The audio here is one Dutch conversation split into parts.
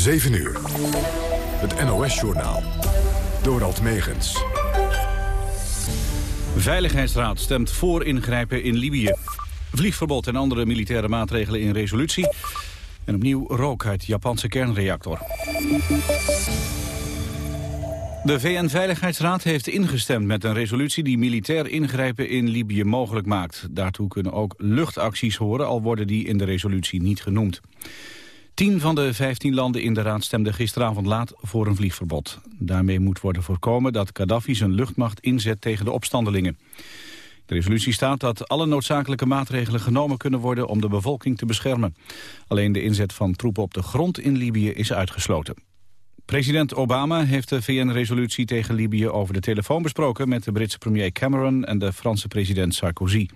7 uur. Het NOS-journaal. Dorald Megens. Veiligheidsraad stemt voor ingrijpen in Libië. Vliegverbod en andere militaire maatregelen in resolutie. En opnieuw rook uit Japanse kernreactor. De VN-veiligheidsraad heeft ingestemd met een resolutie die militair ingrijpen in Libië mogelijk maakt. Daartoe kunnen ook luchtacties horen, al worden die in de resolutie niet genoemd. Tien van de vijftien landen in de raad stemden gisteravond laat voor een vliegverbod. Daarmee moet worden voorkomen dat Gaddafi zijn luchtmacht inzet tegen de opstandelingen. De resolutie staat dat alle noodzakelijke maatregelen genomen kunnen worden om de bevolking te beschermen. Alleen de inzet van troepen op de grond in Libië is uitgesloten. President Obama heeft de VN-resolutie tegen Libië over de telefoon besproken met de Britse premier Cameron en de Franse president Sarkozy.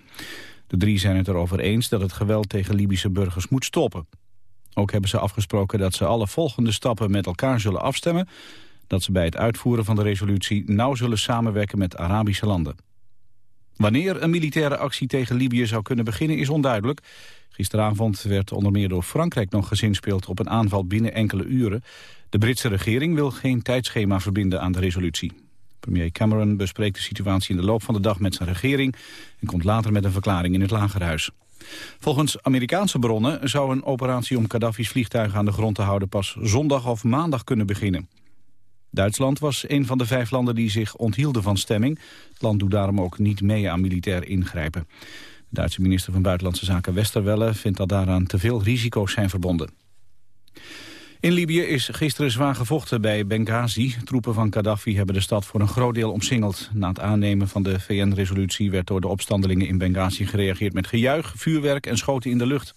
De drie zijn het erover eens dat het geweld tegen Libische burgers moet stoppen. Ook hebben ze afgesproken dat ze alle volgende stappen met elkaar zullen afstemmen, dat ze bij het uitvoeren van de resolutie nauw zullen samenwerken met Arabische landen. Wanneer een militaire actie tegen Libië zou kunnen beginnen is onduidelijk. Gisteravond werd onder meer door Frankrijk nog gezinspeeld op een aanval binnen enkele uren. De Britse regering wil geen tijdschema verbinden aan de resolutie. Premier Cameron bespreekt de situatie in de loop van de dag met zijn regering... en komt later met een verklaring in het Lagerhuis. Volgens Amerikaanse bronnen zou een operatie om Gaddafi's vliegtuigen aan de grond te houden... pas zondag of maandag kunnen beginnen. Duitsland was een van de vijf landen die zich onthielden van stemming. Het land doet daarom ook niet mee aan militair ingrijpen. De Duitse minister van Buitenlandse Zaken Westerwelle vindt dat daaraan te veel risico's zijn verbonden. In Libië is gisteren zwaar gevochten bij Benghazi. Troepen van Gaddafi hebben de stad voor een groot deel omsingeld. Na het aannemen van de VN-resolutie werd door de opstandelingen in Benghazi gereageerd met gejuich, vuurwerk en schoten in de lucht.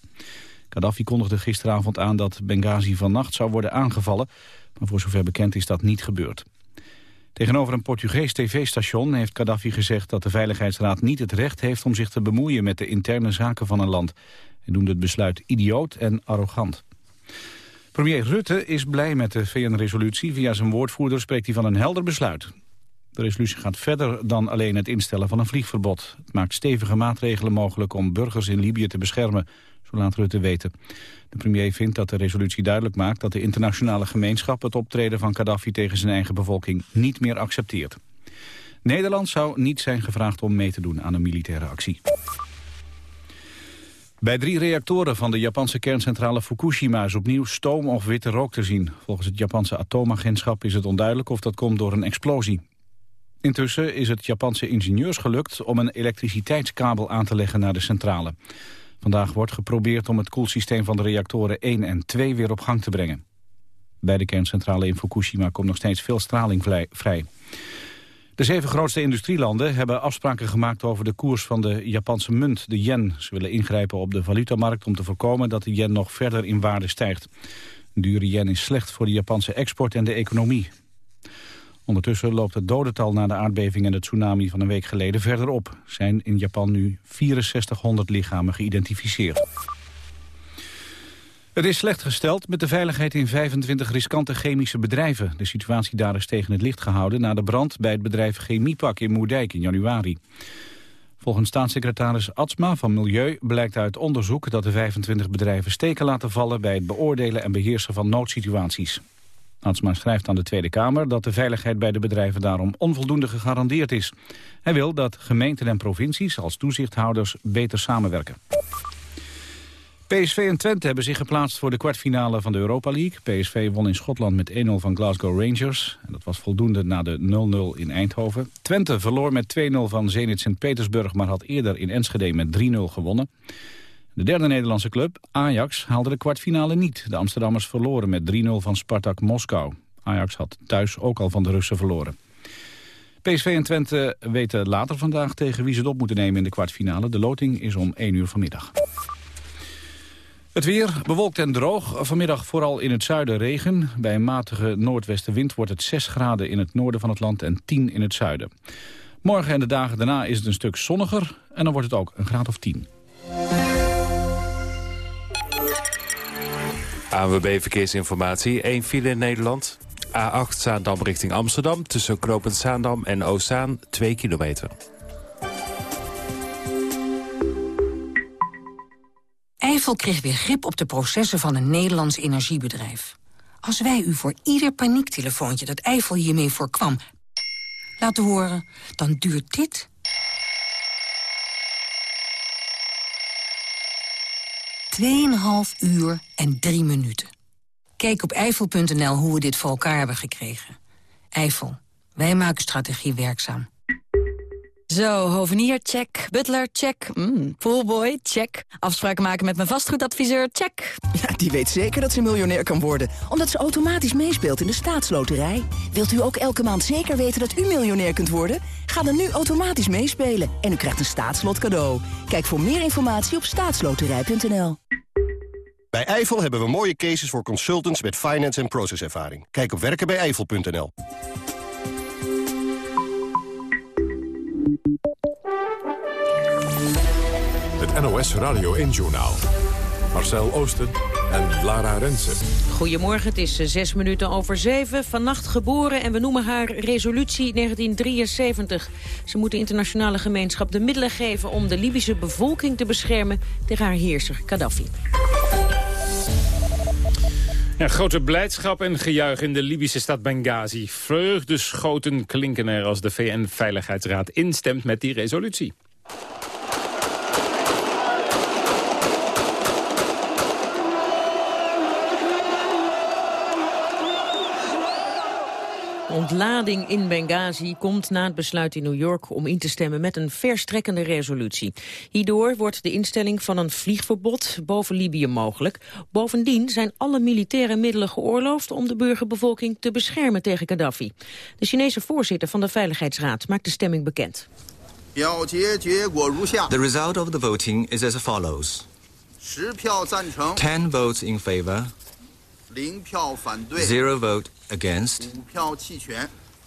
Gaddafi kondigde gisteravond aan dat Benghazi vannacht zou worden aangevallen, maar voor zover bekend is dat niet gebeurd. Tegenover een Portugees tv-station heeft Gaddafi gezegd dat de Veiligheidsraad niet het recht heeft om zich te bemoeien met de interne zaken van een land. Hij noemde het besluit idioot en arrogant. Premier Rutte is blij met de VN-resolutie. Via zijn woordvoerder spreekt hij van een helder besluit. De resolutie gaat verder dan alleen het instellen van een vliegverbod. Het maakt stevige maatregelen mogelijk om burgers in Libië te beschermen, zo laat Rutte weten. De premier vindt dat de resolutie duidelijk maakt dat de internationale gemeenschap het optreden van Gaddafi tegen zijn eigen bevolking niet meer accepteert. Nederland zou niet zijn gevraagd om mee te doen aan een militaire actie. Bij drie reactoren van de Japanse kerncentrale Fukushima is opnieuw stoom of witte rook te zien. Volgens het Japanse atoomagentschap is het onduidelijk of dat komt door een explosie. Intussen is het Japanse ingenieurs gelukt om een elektriciteitskabel aan te leggen naar de centrale. Vandaag wordt geprobeerd om het koelsysteem van de reactoren 1 en 2 weer op gang te brengen. Bij de kerncentrale in Fukushima komt nog steeds veel straling vrij. De zeven grootste industrielanden hebben afspraken gemaakt over de koers van de Japanse munt, de yen. Ze willen ingrijpen op de valutamarkt om te voorkomen dat de yen nog verder in waarde stijgt. Een dure yen is slecht voor de Japanse export en de economie. Ondertussen loopt het dodental na de aardbeving en de tsunami van een week geleden verder op. zijn in Japan nu 6400 lichamen geïdentificeerd. Het is slecht gesteld met de veiligheid in 25 riskante chemische bedrijven. De situatie daar is tegen het licht gehouden na de brand bij het bedrijf Chemiepak in Moerdijk in januari. Volgens staatssecretaris Atsma van Milieu blijkt uit onderzoek dat de 25 bedrijven steken laten vallen bij het beoordelen en beheersen van noodsituaties. Atsma schrijft aan de Tweede Kamer dat de veiligheid bij de bedrijven daarom onvoldoende gegarandeerd is. Hij wil dat gemeenten en provincies als toezichthouders beter samenwerken. PSV en Twente hebben zich geplaatst voor de kwartfinale van de Europa League. PSV won in Schotland met 1-0 van Glasgow Rangers. En dat was voldoende na de 0-0 in Eindhoven. Twente verloor met 2-0 van Zenit Sint-Petersburg... maar had eerder in Enschede met 3-0 gewonnen. De derde Nederlandse club, Ajax, haalde de kwartfinale niet. De Amsterdammers verloren met 3-0 van Spartak Moskou. Ajax had thuis ook al van de Russen verloren. PSV en Twente weten later vandaag tegen wie ze het op moeten nemen in de kwartfinale. De loting is om 1 uur vanmiddag. Het weer bewolkt en droog. Vanmiddag vooral in het zuiden regen. Bij een matige noordwestenwind wordt het 6 graden in het noorden van het land en 10 in het zuiden. Morgen en de dagen daarna is het een stuk zonniger en dan wordt het ook een graad of 10. ANWB Verkeersinformatie, 1 file in Nederland. A8 Zaandam richting Amsterdam tussen Knopend Zaandam en Oostzaan 2 kilometer. Eiffel kreeg weer grip op de processen van een Nederlands energiebedrijf. Als wij u voor ieder paniektelefoontje dat Eiffel hiermee voorkwam... laten horen, dan duurt dit... 2,5 uur en 3 minuten. Kijk op Eiffel.nl hoe we dit voor elkaar hebben gekregen. Eiffel, wij maken strategie werkzaam. Zo, hovenier, check. Butler, check. Mm, poolboy, check. Afspraken maken met mijn vastgoedadviseur, check. Ja, die weet zeker dat ze miljonair kan worden. Omdat ze automatisch meespeelt in de staatsloterij. Wilt u ook elke maand zeker weten dat u miljonair kunt worden? Ga dan nu automatisch meespelen en u krijgt een staatslot cadeau. Kijk voor meer informatie op staatsloterij.nl. Bij Eifel hebben we mooie cases voor consultants met finance en processervaring. Kijk op werkenbijeiffel.nl. NOS Radio 1-journaal. Marcel Oosten en Lara Rensen. Goedemorgen, het is eh, zes minuten over zeven. Vannacht geboren en we noemen haar resolutie 1973. Ze moet de internationale gemeenschap de middelen geven... om de Libische bevolking te beschermen tegen haar heerser Gaddafi. Ja, grote blijdschap en gejuich in de Libische stad Benghazi. Vreugdeschoten klinken er als de VN-veiligheidsraad instemt met die resolutie. Ontlading in Benghazi komt na het besluit in New York om in te stemmen met een verstrekkende resolutie. Hierdoor wordt de instelling van een vliegverbod boven Libië mogelijk. Bovendien zijn alle militaire middelen geoorloofd om de burgerbevolking te beschermen tegen Gaddafi. De Chinese voorzitter van de Veiligheidsraad maakt de stemming bekend. The result of the voting is as follows. 10 votes in favor, 0 vote against,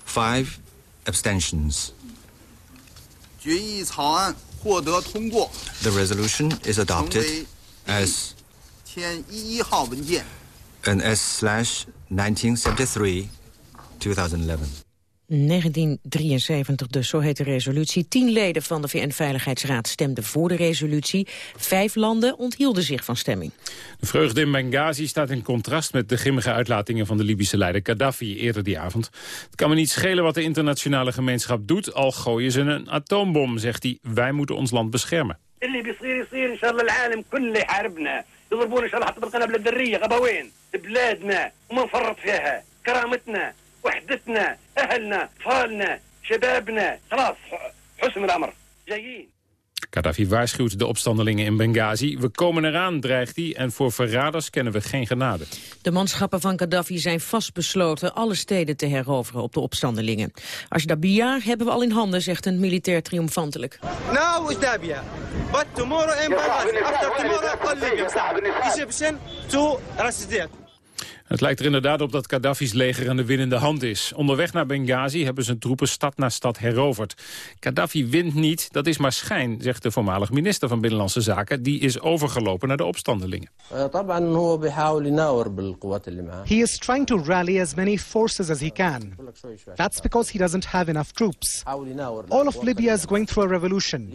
five abstentions. the resolution is adopted as an S slash 1973 2011. 1973 dus, zo heet de resolutie. Tien leden van de VN-veiligheidsraad stemden voor de resolutie. Vijf landen onthielden zich van stemming. De vreugde in Benghazi staat in contrast met de grimmige uitlatingen van de Libische leider Gaddafi eerder die avond. Het kan me niet schelen wat de internationale gemeenschap doet, al gooien ze een atoombom, zegt hij. Wij moeten ons land beschermen. وحدتنا أهلنا أطفالنا شبابنا خلاص حسن الأمر جايين Gaddafi waarschuwt de opstandelingen in Benghazi. We komen eraan, dreigt hij, en voor verraders kennen we geen genade. De manschappen van Gaddafi zijn vastbesloten alle steden te heroveren op de opstandelingen. Ashdabia hebben we al in handen, zegt een militair triomfantelijk. Now Ashdabia, but tomorrow in Benghazi, after tomorrow, Egyptian to Rasdek. het lijkt er inderdaad op dat Gaddafi's leger aan de winnende hand is. Onderweg naar Benghazi hebben zijn troepen stad na stad heroverd. Gaddafi wint niet, dat is maar schijn, zegt de voormalig minister van Binnenlandse Zaken. Die is overgelopen naar de opstandelingen. He is trying to rally as many forces as he can. That's because he doesn't have enough troops. All of Libya is going through a revolution.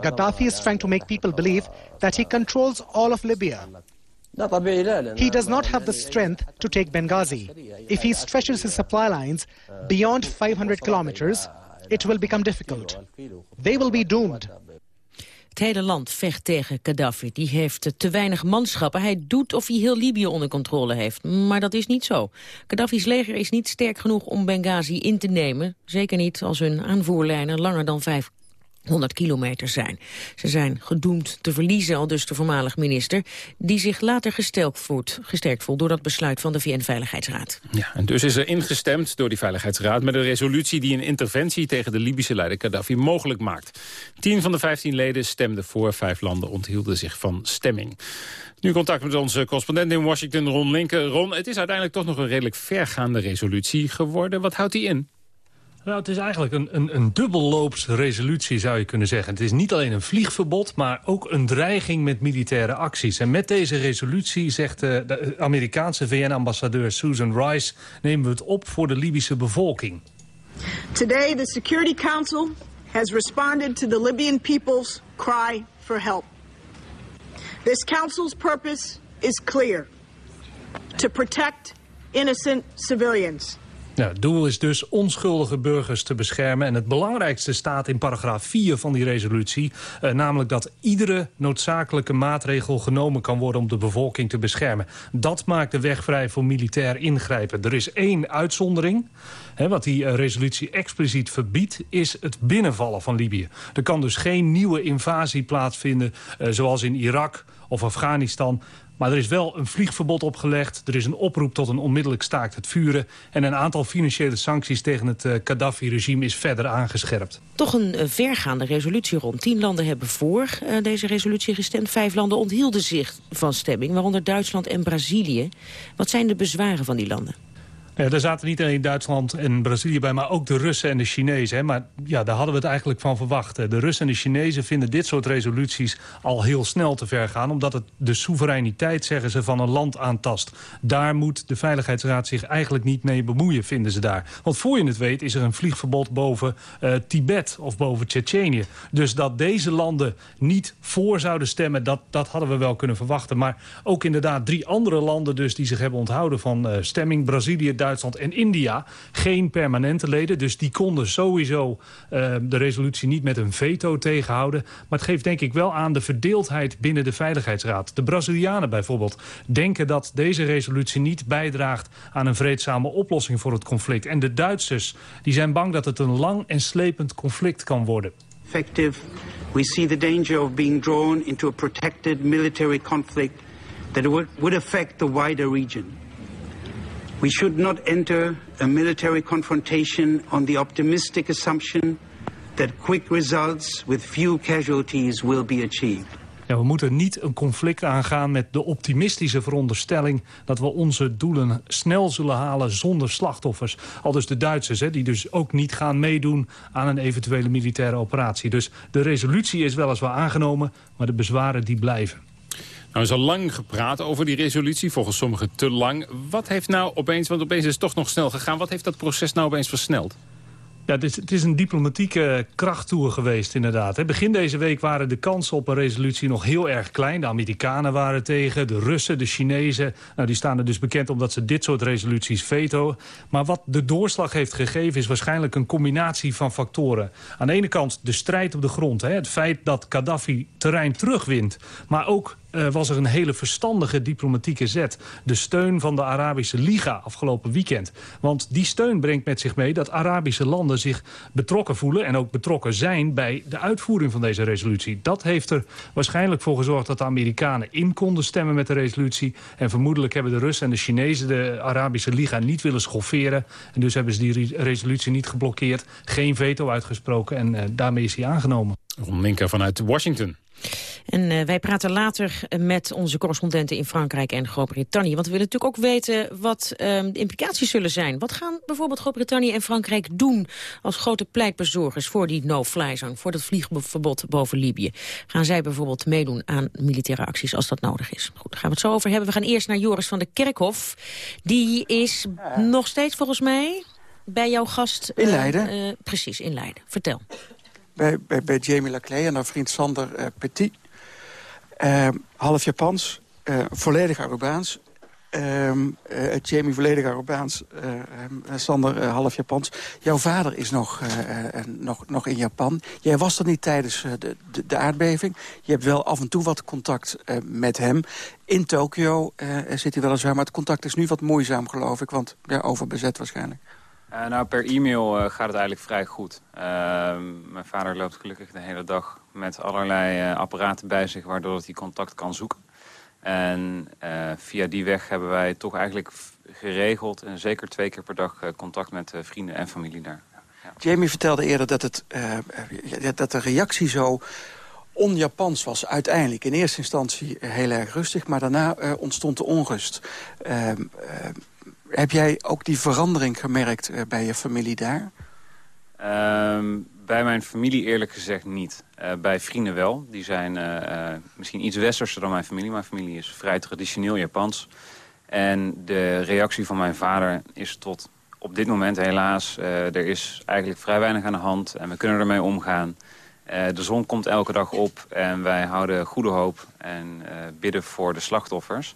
Gaddafi is trying to make people believe that he controls all of Libya. He does not have the strength to take Benghazi. If he stretches his supply lines beyond 500 kilometers, it will become difficult. They will be doomed. Het hele land vecht tegen Gaddafi. Die heeft te weinig manschappen. Hij doet of hij heel Libië onder controle heeft. Maar dat is niet zo. Gaddafi's leger is niet sterk genoeg om Benghazi in te nemen. Zeker niet als hun aanvoerlijnen langer dan vijf 100 kilometer zijn. Ze zijn gedoemd te verliezen, al dus de voormalig minister... die zich later gesterkt voelt, gesterkt voelt door dat besluit van de VN-veiligheidsraad. Ja, en dus is er ingestemd door die Veiligheidsraad... met een resolutie die een interventie tegen de Libische leider Gaddafi mogelijk maakt. Tien van de vijftien leden stemden voor, vijf landen onthielden zich van stemming. Nu contact met onze correspondent in Washington, Ron Linken. Ron, het is uiteindelijk toch nog een redelijk vergaande resolutie geworden. Wat houdt die in? Nou, het is eigenlijk een, een, een dubbelloops resolutie, zou je kunnen zeggen. Het is niet alleen een vliegverbod, maar ook een dreiging met militaire acties. En met deze resolutie, zegt de, de Amerikaanse VN-ambassadeur Susan Rice... nemen we het op voor de Libische bevolking. Today, the Security Council has responded to the Libyan people's cry for help. This council's purpose is clear. To protect innocent civilians. Het doel is dus onschuldige burgers te beschermen. En het belangrijkste staat in paragraaf 4 van die resolutie. Eh, namelijk dat iedere noodzakelijke maatregel genomen kan worden... om de bevolking te beschermen. Dat maakt de weg vrij voor militair ingrijpen. Er is één uitzondering. Hè, wat die uh, resolutie expliciet verbiedt... is het binnenvallen van Libië. Er kan dus geen nieuwe invasie plaatsvinden... Uh, zoals in Irak of Afghanistan... Maar er is wel een vliegverbod opgelegd. Er is een oproep tot een onmiddellijk staakt het vuren. En een aantal financiële sancties tegen het uh, Gaddafi-regime is verder aangescherpt. Toch een uh, vergaande resolutie rond. Tien landen hebben voor uh, deze resolutie gestemd. Vijf landen onthielden zich van stemming, waaronder Duitsland en Brazilië. Wat zijn de bezwaren van die landen? Ja, daar zaten niet alleen Duitsland en Brazilië bij, maar ook de Russen en de Chinezen. Hè. Maar ja, daar hadden we het eigenlijk van verwacht. De Russen en de Chinezen vinden dit soort resoluties al heel snel te ver gaan... omdat het de soevereiniteit, zeggen ze, van een land aantast. Daar moet de Veiligheidsraad zich eigenlijk niet mee bemoeien, vinden ze daar. Want voor je het weet is er een vliegverbod boven uh, Tibet of boven Tsjetsjenië. Dus dat deze landen niet voor zouden stemmen, dat, dat hadden we wel kunnen verwachten. Maar ook inderdaad drie andere landen dus die zich hebben onthouden van uh, stemming. Brazilië, Duitsland en India. Geen permanente leden, dus die konden sowieso uh, de resolutie niet met een veto tegenhouden. Maar het geeft denk ik wel aan de verdeeldheid binnen de Veiligheidsraad. De Brazilianen bijvoorbeeld denken dat deze resolutie niet bijdraagt aan een vreedzame oplossing voor het conflict. En de Duitsers die zijn bang dat het een lang en slepend conflict kan worden. Effective, we see the danger of being drawn into a protected military conflict that would affect the wider region. We should not enter a military confrontation on the optimistic assumption that quick results with few casualties will be achieved. Ja, we moeten niet een conflict aangaan met de optimistische veronderstelling... dat we onze doelen snel zullen halen zonder slachtoffers. Al dus de Duitsers, hè, die dus ook niet gaan meedoen aan een eventuele militaire operatie. Dus de resolutie is weliswaar aangenomen, maar de bezwaren die blijven. Nou is al lang gepraat over die resolutie, volgens sommigen te lang. Wat heeft nou opeens, want opeens is het toch nog snel gegaan... wat heeft dat proces nou opeens versneld? Ja, het is, het is een diplomatieke krachttoer geweest inderdaad. Begin deze week waren de kansen op een resolutie nog heel erg klein. De Amerikanen waren tegen, de Russen, de Chinezen. Nou, die staan er dus bekend omdat ze dit soort resoluties veto. Maar wat de doorslag heeft gegeven is waarschijnlijk een combinatie van factoren. Aan de ene kant de strijd op de grond. Hè, het feit dat Gaddafi terrein terugwint. Maar ook uh, was er een hele verstandige diplomatieke zet. De steun van de Arabische Liga afgelopen weekend. Want die steun brengt met zich mee dat Arabische landen zich betrokken voelen... en ook betrokken zijn bij de uitvoering van deze resolutie. Dat heeft er waarschijnlijk voor gezorgd dat de Amerikanen in konden stemmen met de resolutie. En vermoedelijk hebben de Russen en de Chinezen de Arabische Liga niet willen schofferen. En dus hebben ze die resolutie niet geblokkeerd, geen veto uitgesproken... en uh, daarmee is hij aangenomen. Ron Linker vanuit Washington. En uh, wij praten later met onze correspondenten in Frankrijk en Groot-Brittannië. Want we willen natuurlijk ook weten wat uh, de implicaties zullen zijn. Wat gaan bijvoorbeeld Groot-Brittannië en Frankrijk doen... als grote pleitbezorgers voor die no-fly zone, voor dat vliegverbod boven Libië? Gaan zij bijvoorbeeld meedoen aan militaire acties als dat nodig is? Goed, daar gaan we het zo over hebben. We gaan eerst naar Joris van der Kerkhof. Die is nog steeds volgens mij bij jouw gast... In Leiden. Uh, precies, in Leiden. Vertel bij, bij, Jamie Laclay en haar vriend Sander uh, Petit. Uh, half Japans, uh, volledig Arubaans. Jamie volledig Arubaans, Sander half Japans. Jouw vader is nog, nog, nog in Japan. Jij was er niet tijdens de, de, aardbeving. Je hebt wel af en toe wat contact met hem. In Tokio zit hij weliswaar, maar het contact is nu wat moeizaam geloof ik. Want ja, overbezet waarschijnlijk. Uh, nou, per e-mail uh, gaat het eigenlijk vrij goed. Uh, mijn vader loopt gelukkig de hele dag met allerlei apparaten bij zich... waardoor hij contact kan zoeken. En via die weg hebben wij toch eigenlijk geregeld... en zeker twee keer per dag contact met vrienden en familie daar. Ja. Jamie vertelde eerder dat, het, dat de reactie zo on-Japans was uiteindelijk. In eerste instantie heel erg rustig, maar daarna ontstond de onrust. Ehm, heb jij ook die verandering gemerkt uh, bij je familie daar? Um, bij mijn familie eerlijk gezegd niet. Uh, bij vrienden wel. Die zijn uh, misschien iets westerser dan mijn familie. Mijn familie is vrij traditioneel Japans. En de reactie van mijn vader is tot op dit moment helaas... er is eigenlijk vrij weinig aan de hand en we kunnen ermee omgaan. de zon komt elke dag op en wij houden goede hoop en bidden voor de slachtoffers...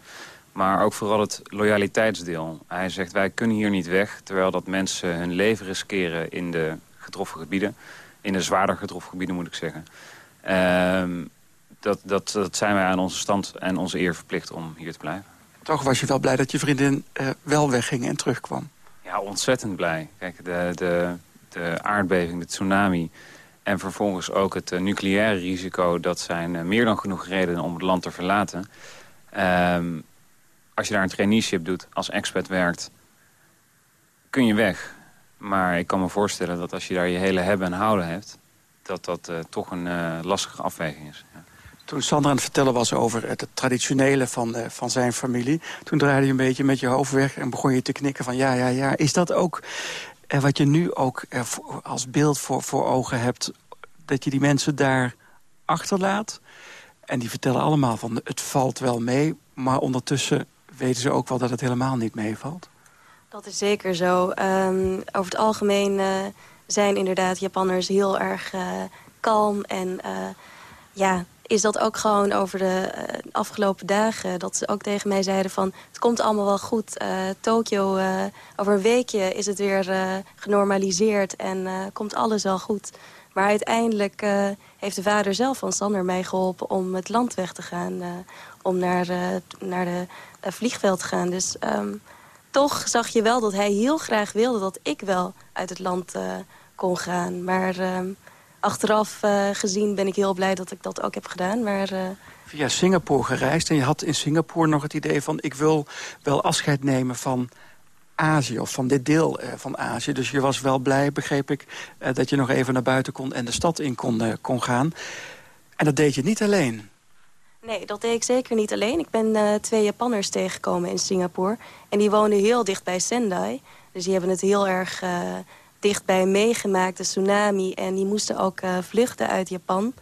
Maar ook vooral het loyaliteitsdeel. Hij zegt, wij kunnen hier niet weg... terwijl dat mensen hun leven riskeren in de getroffen gebieden. In de zwaarder getroffen gebieden, moet ik zeggen. Ehm, dat, dat, dat zijn wij aan onze stand en onze eer verplicht om hier te blijven. Toch was je wel blij dat je vriendin uh, wel wegging en terugkwam? Ja, ontzettend blij. Kijk, de, de, de aardbeving, de tsunami... en vervolgens ook het uh, nucleaire risico... dat zijn uh, meer dan genoeg redenen om het land te verlaten. Um, als je daar een traineeship doet, als expert werkt... kun je weg. Maar ik kan me voorstellen dat als je daar je hele hebben en houden hebt... dat dat toch een lastige afweging is. Toen Sandra aan het vertellen was over het traditionele van, uh, van zijn familie... toen draaide je een beetje met je hoofd weg en begon je te knikken van... ja, ja, ja, is dat ook wat je nu ook als beeld voor, voor ogen hebt... dat je die mensen daar achterlaat? En die vertellen allemaal van het valt wel mee... maar ondertussen weten ze ook wel dat het helemaal niet meevalt? Dat is zeker zo. Um, over het algemeen zijn inderdaad Japanners heel erg kalm en... ja, is dat ook gewoon over de afgelopen dagen... dat ze ook tegen mij zeiden van, het komt allemaal wel goed. Tokio, over een weekje is het weer genormaliseerd en komt alles wel goed. Maar uiteindelijk heeft de vader zelf van Sander mij geholpen... om het land weg te gaan, om naar, naar de vliegveld te gaan. Dus um, toch zag je wel dat hij heel graag wilde dat ik wel uit het land kon gaan. Maar... Um, achteraf gezien ben ik heel blij dat ik dat ook heb gedaan. Maar, uh... Via Singapore gereisd en je had in Singapore nog het idee van... ik wil wel afscheid nemen van Azië of van dit deel van Azië. Dus je was wel blij, begreep ik, dat je nog even naar buiten kon... en de stad in kon, kon gaan. En dat deed je niet alleen. Nee, dat deed ik zeker niet alleen. Ik ben twee Japanners tegengekomen in Singapore. En die woonden heel dicht bij Sendai. Dus die hebben het heel erg dichtbij meegemaakt, de tsunami. En die moesten ook uh, vluchten uit Japan.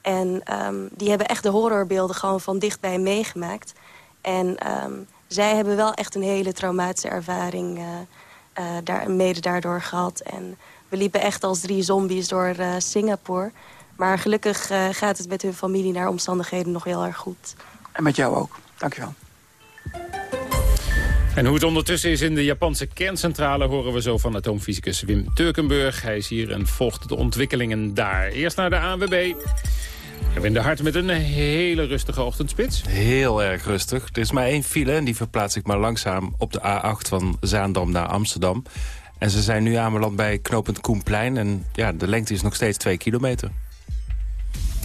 En um, die hebben echt de horrorbeelden gewoon van dichtbij meegemaakt. En um, zij hebben wel echt een hele traumatische ervaring daar, mede daardoor gehad. En we liepen echt als drie zombies door Singapore. Maar gelukkig gaat het met hun familie naar omstandigheden nog heel erg goed. En met jou ook. Dankjewel. En hoe het ondertussen is in de Japanse kerncentrale... horen we zo van atoomfysicus Wim Turkenburg. Hij is hier en volgt de ontwikkelingen daar. Eerst naar de ANWB. Wim de Hart met een hele rustige ochtendspits. Heel erg rustig. Er is maar één file en die verplaats ik maar langzaam... op de A8 van Zaandam naar Amsterdam. En ze zijn nu aanbeland bij knooppunt Koenplein. En ja, de lengte is nog steeds 2 kilometer.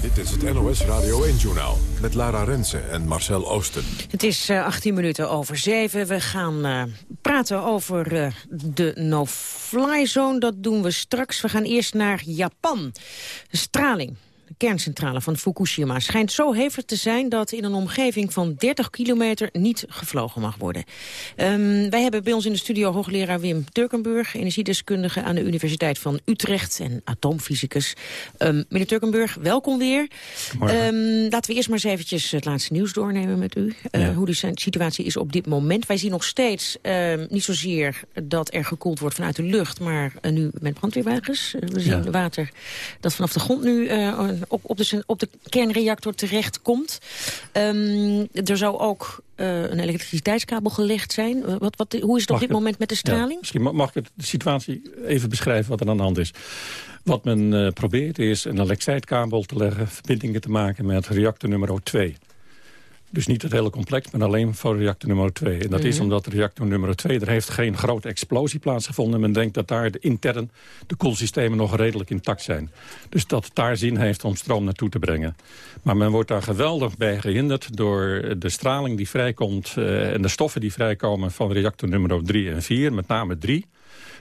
Dit is het NOS Radio 1-journaal met Lara Rensen en Marcel Oosten. Het is uh, 18 minuten over 7. We gaan uh, praten over uh, de no-fly zone. Dat doen we straks. We gaan eerst naar Japan. Straling kerncentrale van Fukushima schijnt zo hevig te zijn... dat in een omgeving van 30 kilometer niet gevlogen mag worden. Um, wij hebben bij ons in de studio hoogleraar Wim Turkenburg... energiedeskundige aan de Universiteit van Utrecht en atoomfysicus. Um, meneer Turkenburg, welkom weer. Um, laten we eerst maar eens eventjes het laatste nieuws doornemen met u. Uh, ja. Hoe de situatie is op dit moment. Wij zien nog steeds niet zozeer dat er gekoeld wordt vanuit de lucht... maar uh, nu met brandweerwagens. Uh, we zien ja. water dat vanaf de grond nu op, op, de, op de kernreactor terechtkomt. Um, er zou ook uh, een elektriciteitskabel gelegd zijn. Wat, wat, hoe is het op dit moment met de straling? Ja, misschien mag ik de situatie even beschrijven wat er aan de hand is. Wat men uh, probeert is een elektriciteitskabel te leggen... verbindingen te maken met reactor nummer 2. Dus niet het hele complex, maar alleen voor reactor nummer 2. En dat mm -hmm. is mhm. omdat reactor nummer 2, er heeft geen grote explosie plaatsgevonden. Men denkt dat daar de intern de koelsystemen nog redelijk intact zijn. Dus dat het daar zin heeft om stroom naartoe te brengen. Maar men wordt daar geweldig bij gehinderd door de straling die vrijkomt... Uh, en de stoffen die vrijkomen van reactor nummer 3 en 4, met name 3...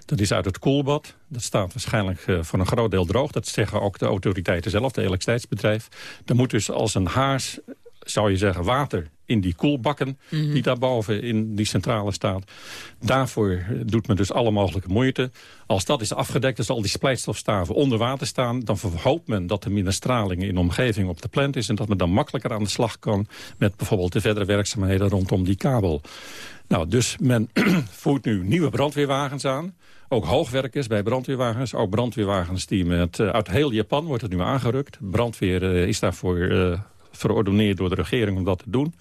Dat is uit het koelbad. Dat staat waarschijnlijk uh, voor een groot deel droog. Dat zeggen ook de autoriteiten zelf, de elektriciteitsbedrijf. Er moet dus als een haars zou je zeggen, water in die koelbakken... Mm -hmm. die daarboven in die centrale staat. Daarvoor doet men dus alle mogelijke moeite. Als dat is afgedekt, als al die splijtstofstaven onder water staan... dan verhoopt men dat er minder straling in de omgeving op de plant is... en dat men dan makkelijker aan de slag kan... met bijvoorbeeld de verdere werkzaamheden rondom die kabel. Nou, dus men voert nu nieuwe brandweerwagens aan... Ook hoogwerkers bij brandweerwagens. Ook brandweerwagens die met, uh, uit heel Japan wordt het nu aangerukt. Brandweer uh, is daarvoor uh, verordoneerd door de regering om dat te doen.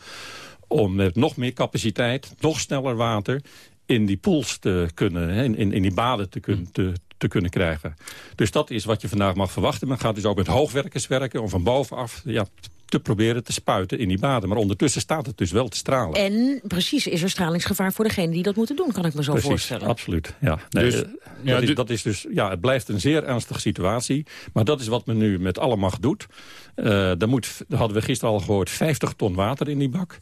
om met nog meer capaciteit, nog sneller water in die pools te kunnen, in, in, in die baden te, kun, te, te kunnen krijgen. Dus dat is wat je vandaag mag verwachten. Men gaat dus ook met hoogwerkers werken om van bovenaf ja, te proberen te spuiten in die baden. Maar ondertussen staat het dus wel te stralen. En precies, is er stralingsgevaar voor degene die dat moeten doen, kan ik me zo precies, voorstellen. absoluut. Ja. Nee, Dus- eh, ja, dat, is, du- dat is dus, ja, het blijft een zeer ernstige situatie. Maar dat is wat men nu met alle macht doet. Eh daar, moet, daar hadden we gisteren al gehoord, 50 ton water in die bak.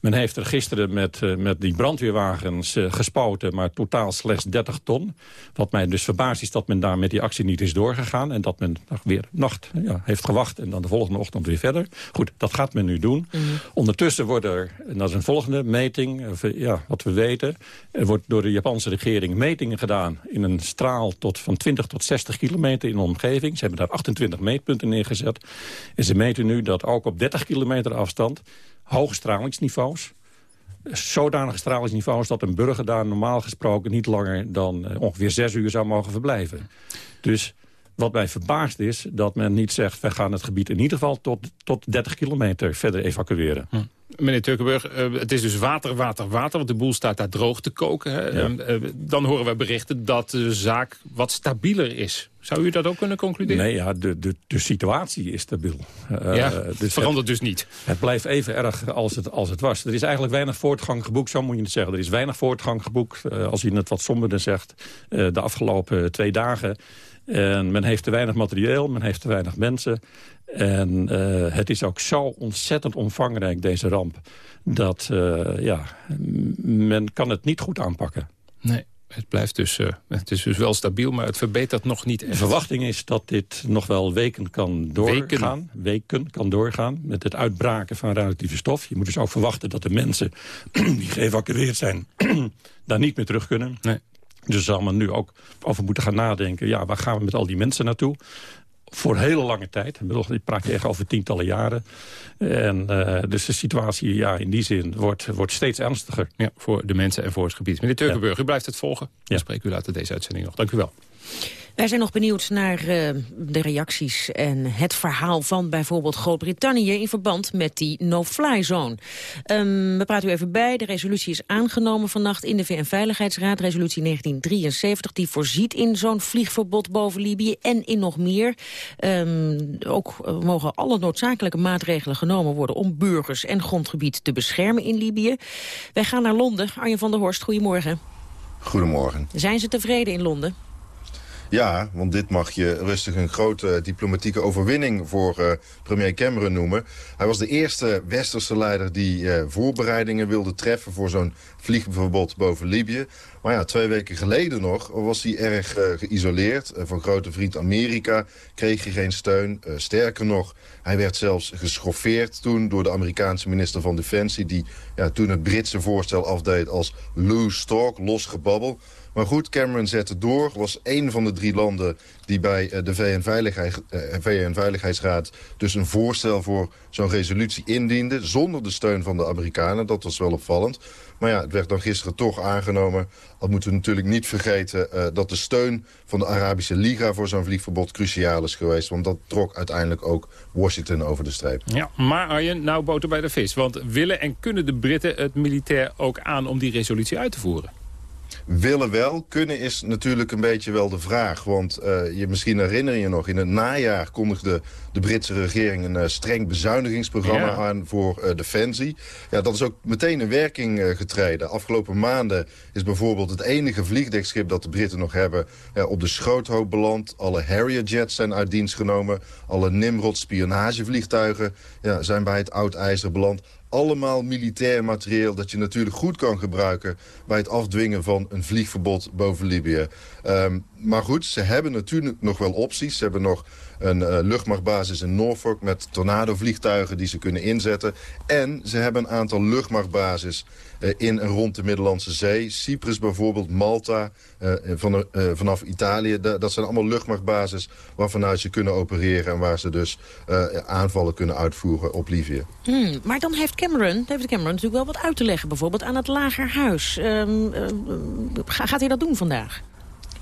Men heeft er gisteren met, eh, met die brandweerwagens eh, gespoten... maar totaal slechts 30 ton. Wat mij dus verbaast is dat men daar met die actie niet is doorgegaan... en dat men nog weer nacht ja, heeft gewacht en dan de volgende ochtend weer verder. Goed, dat gaat men nu doen. Ondertussen wordt er, en dat is een volgende meting... of, eh, ja, wat we weten... er wordt door de Japanse regering metingen gedaan... in een straal tot, van 20 tot 60 kilometer in de omgeving. Ze hebben daar 28 meetpunten neergezet. En ze meten nu dat ook op 30 kilometer afstand... hoge stralingsniveaus zodanige stralingsniveaus dat een burger daar normaal gesproken niet langer dan eh, ongeveer zes uur zou mogen verblijven. Dus wat mij verbaast is dat men niet zegt... wij gaan het gebied in ieder geval tot, tot 30 kilometer verder evacueren. Meneer Turkenburg, eh, het is dus water, water, water, want de boel staat daar droog te koken. Hè. Ja. Eh, dan horen we berichten dat de zaak wat stabieler is. Zou u dat ook kunnen concluderen? Nee, ja, de, de, de situatie is stabiel. Eh, ja, dus het verandert dus niet. Het blijft even erg als het, als het was. Er is eigenlijk weinig voortgang geboekt, zo moet je het zeggen. Er is weinig voortgang geboekt, als u het wat somberder zegt... de afgelopen twee dagen. En men heeft te weinig materieel, men heeft te weinig mensen. En eh, het is ook zo ontzettend omvangrijk, deze ramp... dat eh, ja, men kan het niet goed aanpakken. Nee, het blijft dus, eh, het is dus wel stabiel, maar het verbetert nog niet De echt. verwachting is dat dit nog wel weken kan doorgaan. Weken, kan doorgaan met het uitbraken van radioactieve stof. Je moet dus ook verwachten dat de mensen die geëvacueerd zijn... daar niet meer terug kunnen. Nee. Dus zal men nu ook over moeten gaan nadenken... ja, waar gaan we met al die mensen naartoe? Voor hele lange tijd. Ik praat je echt over tientallen jaren. En eh, dus de situatie ja, in die zin wordt, wordt steeds ernstiger. Ja, voor de mensen en voor het gebied. Meneer Turkenburg, u blijft het volgen. Dan spreek u later deze uitzending nog. Dank u wel. Wij zijn nog benieuwd naar eh, de reacties en het verhaal van bijvoorbeeld Groot-Brittannië in verband met die no-fly zone. Ehm, we praten u even bij. De resolutie is aangenomen vannacht in de VN-veiligheidsraad. Resolutie 1973 die voorziet in zo'n vliegverbod boven Libië en in nog meer. Ehm, ook eh, mogen alle noodzakelijke maatregelen genomen worden om burgers en grondgebied te beschermen in Libië. Wij gaan naar Londen. Arjen van der Horst, goedemorgen. Goedemorgen. Zijn ze tevreden in Londen? Ja, want dit mag je rustig een grote diplomatieke overwinning voor eh, premier Cameron noemen. Hij was de eerste westerse leider die eh, voorbereidingen wilde treffen voor zo'n vliegverbod boven Libië. Maar ja, twee weken geleden nog was hij erg eh, geïsoleerd. Van grote vriend Amerika kreeg hij geen steun. Sterker nog, hij werd zelfs geschoffeerd toen door de Amerikaanse minister van Defensie... die ja, toen het Britse voorstel afdeed als loose talk, los gebabbel. Maar goed, Cameron zette door. Was één van de drie landen die bij eh, de eh, VN-veiligheidsraad... dus een voorstel voor zo'n resolutie indiende... zonder de steun van de Amerikanen. Dat was wel opvallend. Maar ja, het werd dan gisteren toch aangenomen. Al moeten we natuurlijk niet vergeten eh, dat de steun van de Arabische Liga... voor zo'n vliegverbod cruciaal is geweest. Want dat trok uiteindelijk ook Washington over de streep. Ja, maar Arjen, nou boter bij de vis. Want willen en kunnen de Britten het militair ook aan om die resolutie uit te voeren? Willen wel, kunnen is natuurlijk een beetje wel de vraag. Want eh, je, misschien herinner je nog, in het najaar kondigde de Britse regering een eh, streng bezuinigingsprogramma Ja. aan voor eh, defensie. Ja, dat is ook meteen in werking getreden. Afgelopen maanden is bijvoorbeeld het enige vliegdekschip dat de Britten nog hebben op de schroothoop beland. Alle Harrier-jets zijn uit dienst genomen. Alle Nimrod spionagevliegtuigen ja, zijn bij het oud-ijzer beland allemaal militair materieel dat je natuurlijk goed kan gebruiken... bij het afdwingen van een vliegverbod boven Libië. Ehm, maar goed, ze hebben natuurlijk nog wel opties. Ze hebben nog een eh, luchtmachtbasis in Norfolk met tornado-vliegtuigen die ze kunnen inzetten. En ze hebben een aantal luchtmachtbasis eh, in en rond de Middellandse Zee. Cyprus bijvoorbeeld, Malta, eh, van, vanaf Italië. Da- dat zijn allemaal luchtmachtbasis waarvanuit ze kunnen opereren... en waar ze dus aanvallen kunnen uitvoeren op Libië. Hmm, maar dan heeft Cameron, David Cameron natuurlijk wel wat uit te leggen. Bijvoorbeeld aan het Lagerhuis. Ga- gaat hij dat doen vandaag?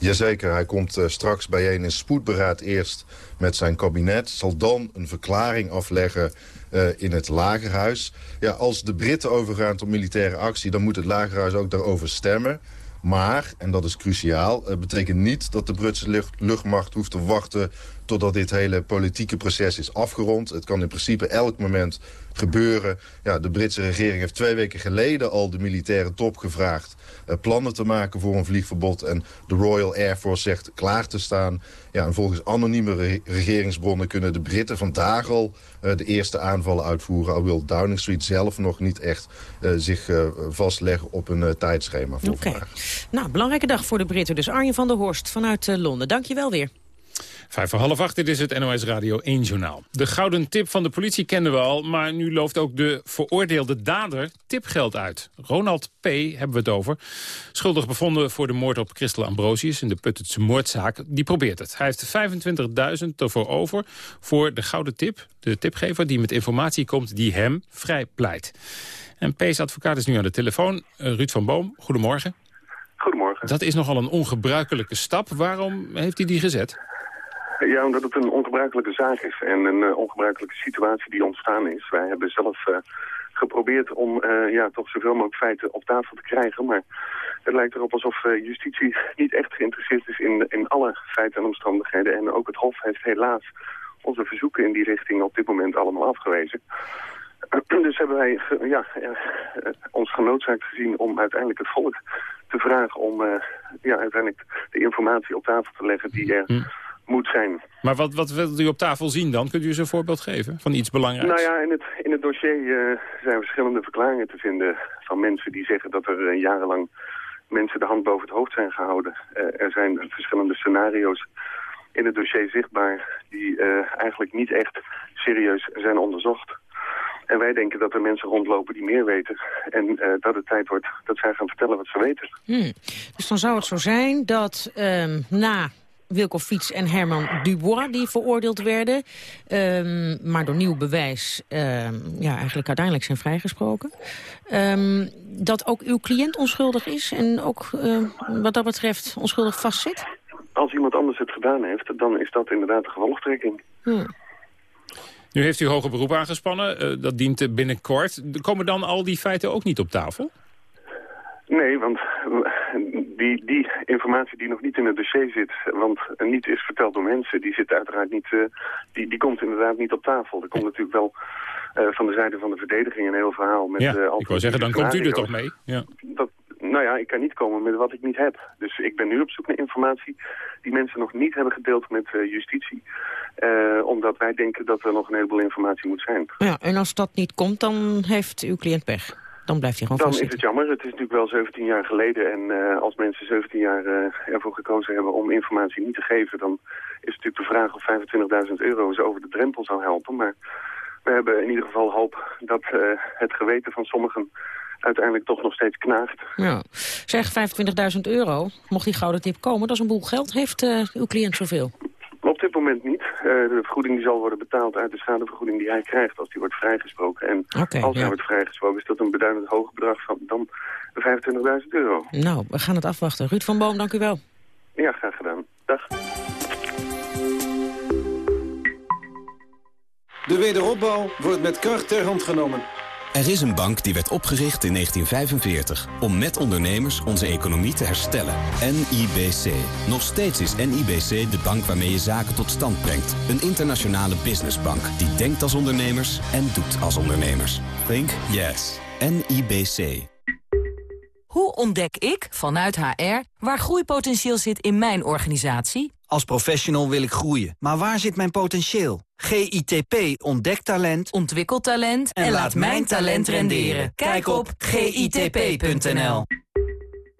Jazeker, hij komt uh, straks bijeen in spoedberaad eerst met zijn kabinet. Zal dan een verklaring afleggen uh, in het lagerhuis. Ja, als de Britten overgaan tot militaire actie... dan moet het lagerhuis ook daarover stemmen. Maar, en dat is cruciaal, het betekent niet dat de Britse luchtmacht hoeft te wachten totdat dit hele politieke proces is afgerond. Het kan in principe elk moment gebeuren. Ja, de Britse regering heeft twee weken geleden al de militaire top gevraagd... Uh, plannen te maken voor een vliegverbod. En de Royal Air Force zegt klaar te staan. Ja, en volgens anonieme re regeringsbronnen kunnen de Britten vandaag al... Uh, de eerste aanvallen uitvoeren. Al wil Downing Street zelf nog niet echt uh, zich vastleggen op een tijdschema voor okay. vandaag. Nou, belangrijke dag voor de Britten. Dus Arjen van der Horst vanuit Londen. Dank je wel weer. Vijf voor half acht, dit is het NOS Radio 1 Journaal. De gouden tip van de politie kenden we al, maar nu looft ook de veroordeelde dader tipgeld uit. Ronald P. hebben we het over. Schuldig bevonden voor de moord op Christel Ambrosius in de Puttetse moordzaak. Die probeert het. Hij heeft 25.000 ervoor over voor de gouden tip. De tipgever die met informatie komt die hem vrij pleit. En P.'s advocaat is nu aan de telefoon. Uh, Ruud van Boom, goedemorgen. Goedemorgen. Dat is nogal een ongebruikelijke stap. Waarom heeft hij die gezet? Ja, omdat het een ongebruikelijke zaak is en een uh, ongebruikelijke situatie die ontstaan is. Wij hebben zelf uh, geprobeerd om uh, ja, toch zoveel mogelijk feiten op tafel te krijgen, maar het lijkt erop alsof justitie niet echt geïnteresseerd is in, in alle feiten en omstandigheden. En ook het Hof heeft helaas onze verzoeken in die richting op dit moment allemaal afgewezen. Dus hebben wij ja, ons genoodzaakt gezien om uiteindelijk het volk te vragen om ja, uiteindelijk de informatie op tafel te leggen die er... Hm moet zijn. Maar wat, wat wilt u op tafel zien dan? Kunt u eens een voorbeeld geven van iets belangrijks? Nou ja, in het, in het dossier uh, zijn verschillende verklaringen te vinden van mensen die zeggen dat er uh, jarenlang mensen de hand boven het hoofd zijn gehouden. Uh, er zijn verschillende scenario's in het dossier zichtbaar die eigenlijk niet echt serieus zijn onderzocht. En wij denken dat er mensen rondlopen die meer weten. En dat het tijd wordt dat zij gaan vertellen wat ze weten. Hmm. Dus dan zou het zo zijn dat ehm, na Wilco Fiets en Herman Dubois die veroordeeld werden. Um, maar door nieuw bewijs um, ja, eigenlijk uiteindelijk zijn vrijgesproken. Um, dat ook uw cliënt onschuldig is en ook uh, wat dat betreft onschuldig vastzit? Als iemand anders het gedaan heeft, dan is dat inderdaad een gevolgtrekking. Hmm. Nu heeft u hoger beroep aangespannen, uh, dat dient binnenkort. Komen dan al die feiten ook niet op tafel? Nee, want die, die informatie die nog niet in het dossier zit, want niet is verteld door mensen, die zit uiteraard niet, uh, die, die komt inderdaad niet op tafel. Er komt natuurlijk wel uh, van de zijde van de verdediging een heel verhaal met... Ja, uh, ik wou zeggen, dan komt u er toch mee? Ja. Dat, nou ja, ik kan niet komen met wat ik niet heb. Dus ik ben nu op zoek naar informatie die mensen nog niet hebben gedeeld met justitie. omdat wij denken dat er nog een heleboel informatie moet zijn. Ja, en als dat niet komt, dan heeft uw cliënt pech? Dan blijft hij gewoon Dan is het jammer. Het is natuurlijk wel 17 jaar geleden. En uh, als mensen 17 jaar uh, ervoor gekozen hebben om informatie niet te geven... dan is het natuurlijk de vraag of 25.000 euro ze over de drempel zou helpen. Maar we hebben in ieder geval hoop dat uh, het geweten van sommigen uiteindelijk toch nog steeds knaagt. Ja. Zeg, 25.000 euro, mocht die gouden tip komen, dat is een boel geld. Heeft uw cliënt zoveel? Dit moment niet. Uh, de vergoeding die zal worden betaald uit de schadevergoeding die hij krijgt als die wordt vrijgesproken. En okay, als ja. hij wordt vrijgesproken is dat een beduidend hoger bedrag van dan 25.000 euro. Nou, we gaan het afwachten. Ruud van Boom, dank u wel. Ja, graag gedaan. Dag. De wederopbouw wordt met kracht ter hand genomen. Er is een bank die werd opgericht in 1945 om met ondernemers onze economie te herstellen. NIBC. Nog steeds is NIBC de bank waarmee je zaken tot stand brengt. Een internationale businessbank die denkt als ondernemers en doet als ondernemers. Think yes. NIBC. Hoe ontdek ik, vanuit HR, waar groeipotentieel zit in mijn organisatie? Als professional wil ik groeien, maar waar zit mijn potentieel? GITP ontdekt talent, ontwikkelt talent en, en laat mijn talent renderen. Kijk op gitp.nl.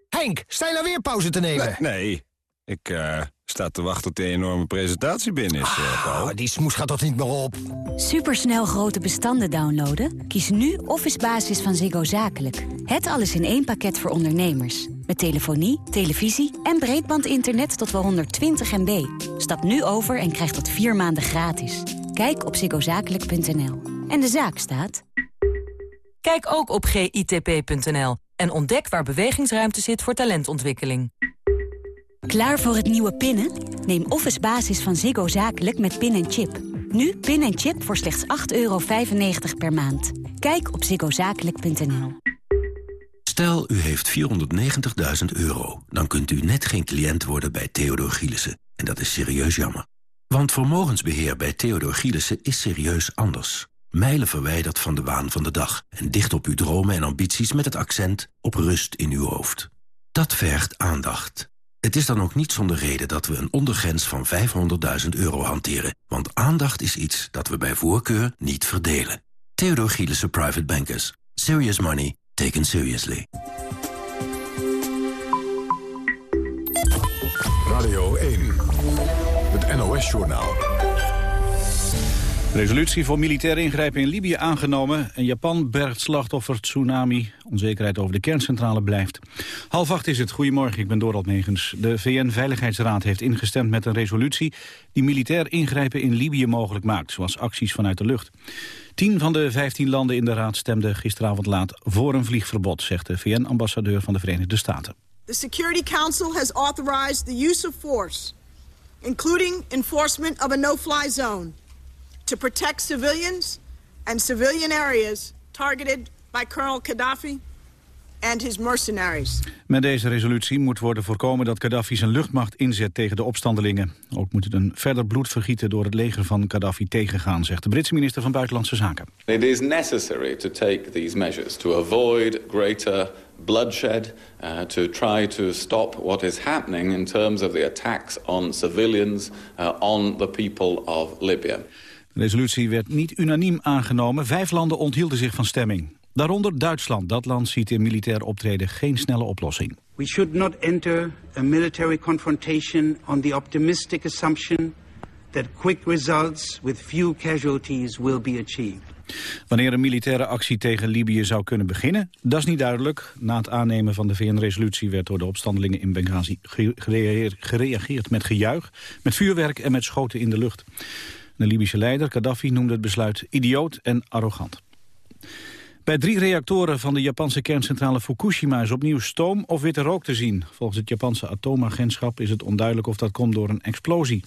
Henk, sta je nou weer pauze te nemen? Nee, nee. ik uh, sta te wachten tot de enorme presentatie binnen is, uh, ah, Die smoes gaat toch niet meer op? Supersnel grote bestanden downloaden? Kies nu Office Basis van Ziggo Zakelijk. Het alles in één pakket voor ondernemers. Met telefonie, televisie en breedbandinternet tot wel 120 MB. Stap nu over en krijg dat vier maanden gratis. Kijk op ziggozakelijk.nl. En de zaak staat... Kijk ook op gitp.nl en ontdek waar bewegingsruimte zit voor talentontwikkeling. Klaar voor het nieuwe pinnen? Neem Office Basis van Ziggo Zakelijk met pin en chip. Nu pin en chip voor slechts 8,95 euro per maand. Kijk op ziggozakelijk.nl. Stel, u heeft 490.000 euro. Dan kunt u net geen cliënt worden bij Theodor Gielissen. En dat is serieus jammer. Want vermogensbeheer bij Theodor Gielissen is serieus anders. Mijlen verwijderd van de waan van de dag. En dicht op uw dromen en ambities met het accent op rust in uw hoofd. Dat vergt aandacht. Het is dan ook niet zonder reden dat we een ondergrens van 500.000 euro hanteren. Want aandacht is iets dat we bij voorkeur niet verdelen. Theodor Gielissen Private Bankers. Serious money taken seriously. Radio 1. Het NOS-journaal. Resolutie voor militair ingrijpen in Libië aangenomen. En Japan bergt slachtoffer tsunami. Onzekerheid over de kerncentrale blijft. Half acht is het. Goedemorgen, ik ben Dorald Megens. De VN-veiligheidsraad heeft ingestemd met een resolutie... die militair ingrijpen in Libië mogelijk maakt, zoals acties vanuit de lucht. Tien van de vijftien landen in de raad stemden gisteravond laat voor een vliegverbod... zegt de VN-ambassadeur van de Verenigde Staten. The Security Council has authorized the use of force... including enforcement of a no-fly zone to protect civilians and civilian areas targeted by Colonel Gaddafi and his mercenaries. Met deze resolutie moet worden voorkomen dat Gaddafi zijn luchtmacht inzet tegen de opstandelingen. Ook moet het een verder bloedvergieten door het leger van Gaddafi tegengaan, zegt de Britse minister van Buitenlandse Zaken. It is necessary to take these measures to avoid greater bloodshed, uh, to try to stop what is happening in terms of the attacks on civilians, uh, on the people of Libya. De resolutie werd niet unaniem aangenomen. Vijf landen onthielden zich van stemming. Daaronder Duitsland. Dat land ziet in militair optreden geen snelle oplossing. We should not enter a military confrontation on the optimistic assumption that quick results with few casualties will be achieved. Wanneer een militaire actie tegen Libië zou kunnen beginnen, dat is niet duidelijk. Na het aannemen van de VN-resolutie werd door de opstandelingen in Benghazi gereageerd met gejuich, met vuurwerk en met schoten in de lucht. De Libische leider Gaddafi noemde het besluit idioot en arrogant. Bij drie reactoren van de Japanse kerncentrale Fukushima is opnieuw stoom of witte rook te zien. Volgens het Japanse atoomagentschap is het onduidelijk of dat komt door een explosie.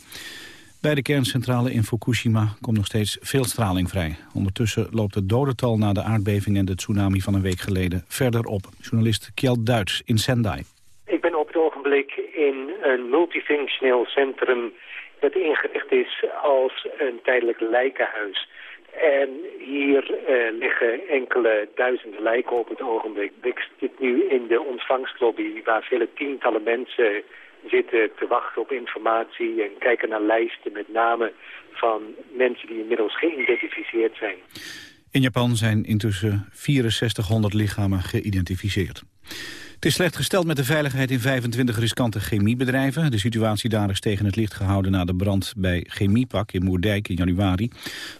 Bij de kerncentrale in Fukushima komt nog steeds veel straling vrij. Ondertussen loopt het dodental na de aardbeving en de tsunami van een week geleden verder op. Journalist Kjeld Duits in Sendai. Ik ben op het ogenblik in een multifunctioneel centrum dat ingericht is als een tijdelijk lijkenhuis. En hier uh, liggen enkele duizenden lijken op het ogenblik. Ik zit nu in de ontvangstlobby waar vele tientallen mensen zitten te wachten op informatie en kijken naar lijsten met namen van mensen die inmiddels geïdentificeerd zijn. In Japan zijn intussen 6400 lichamen geïdentificeerd. Het is slecht gesteld met de veiligheid in 25 riskante chemiebedrijven. De situatie daar is tegen het licht gehouden na de brand bij Chemiepak in Moerdijk in januari.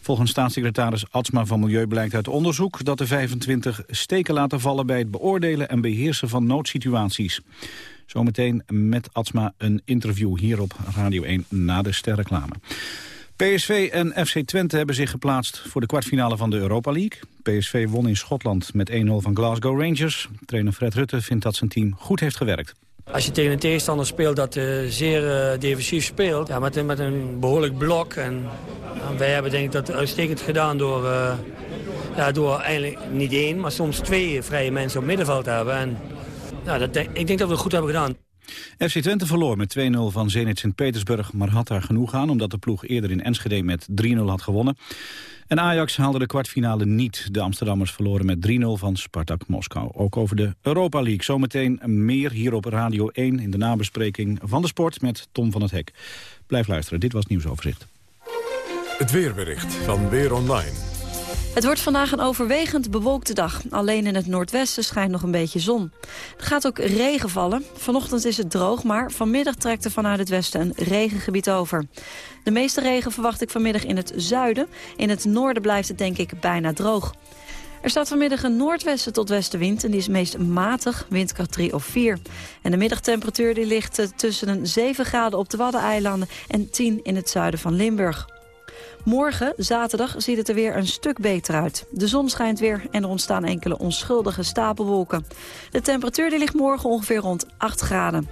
Volgens staatssecretaris Atsma van Milieu blijkt uit onderzoek dat de 25 steken laten vallen bij het beoordelen en beheersen van noodsituaties. Zometeen met Atsma een interview hier op Radio 1 na de sterreclame. PSV en FC Twente hebben zich geplaatst voor de kwartfinale van de Europa League. PSV won in Schotland met 1-0 van Glasgow Rangers. Trainer Fred Rutte vindt dat zijn team goed heeft gewerkt. Als je tegen een tegenstander speelt dat uh, zeer uh, defensief speelt, ja, met, met een behoorlijk blok. En wij hebben denk ik dat uitstekend gedaan door, uh, ja, door eigenlijk niet één, maar soms twee vrije mensen op middenveld te hebben. En, ja, dat, ik denk dat we het goed hebben gedaan. FC Twente verloor met 2-0 van Zenit Sint-Petersburg, maar had daar genoeg aan omdat de ploeg eerder in Enschede met 3-0 had gewonnen. En Ajax haalde de kwartfinale niet. De Amsterdammers verloren met 3-0 van Spartak Moskou. Ook over de Europa League. Zometeen meer hier op Radio 1 in de nabespreking van de sport met Tom van het Hek. Blijf luisteren, dit was nieuwsoverzicht. Het weerbericht van Weer Online. Het wordt vandaag een overwegend bewolkte dag. Alleen in het noordwesten schijnt nog een beetje zon. Er gaat ook regen vallen. Vanochtend is het droog, maar vanmiddag trekt er vanuit het westen een regengebied over. De meeste regen verwacht ik vanmiddag in het zuiden. In het noorden blijft het denk ik bijna droog. Er staat vanmiddag een noordwesten tot westenwind en die is meest matig, windkracht 3 of 4. En de middagtemperatuur die ligt tussen een 7 graden op de Waddeneilanden en 10 in het zuiden van Limburg. Morgen, zaterdag, ziet het er weer een stuk beter uit. De zon schijnt weer en er ontstaan enkele onschuldige stapelwolken. De temperatuur ligt morgen ongeveer rond 8 graden.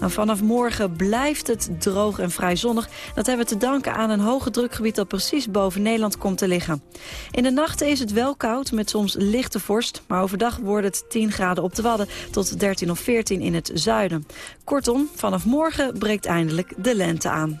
Nou, vanaf morgen blijft het droog en vrij zonnig. Dat hebben we te danken aan een hoge drukgebied dat precies boven Nederland komt te liggen. In de nachten is het wel koud met soms lichte vorst. Maar overdag wordt het 10 graden op de Wadden tot 13 of 14 in het zuiden. Kortom, vanaf morgen breekt eindelijk de lente aan.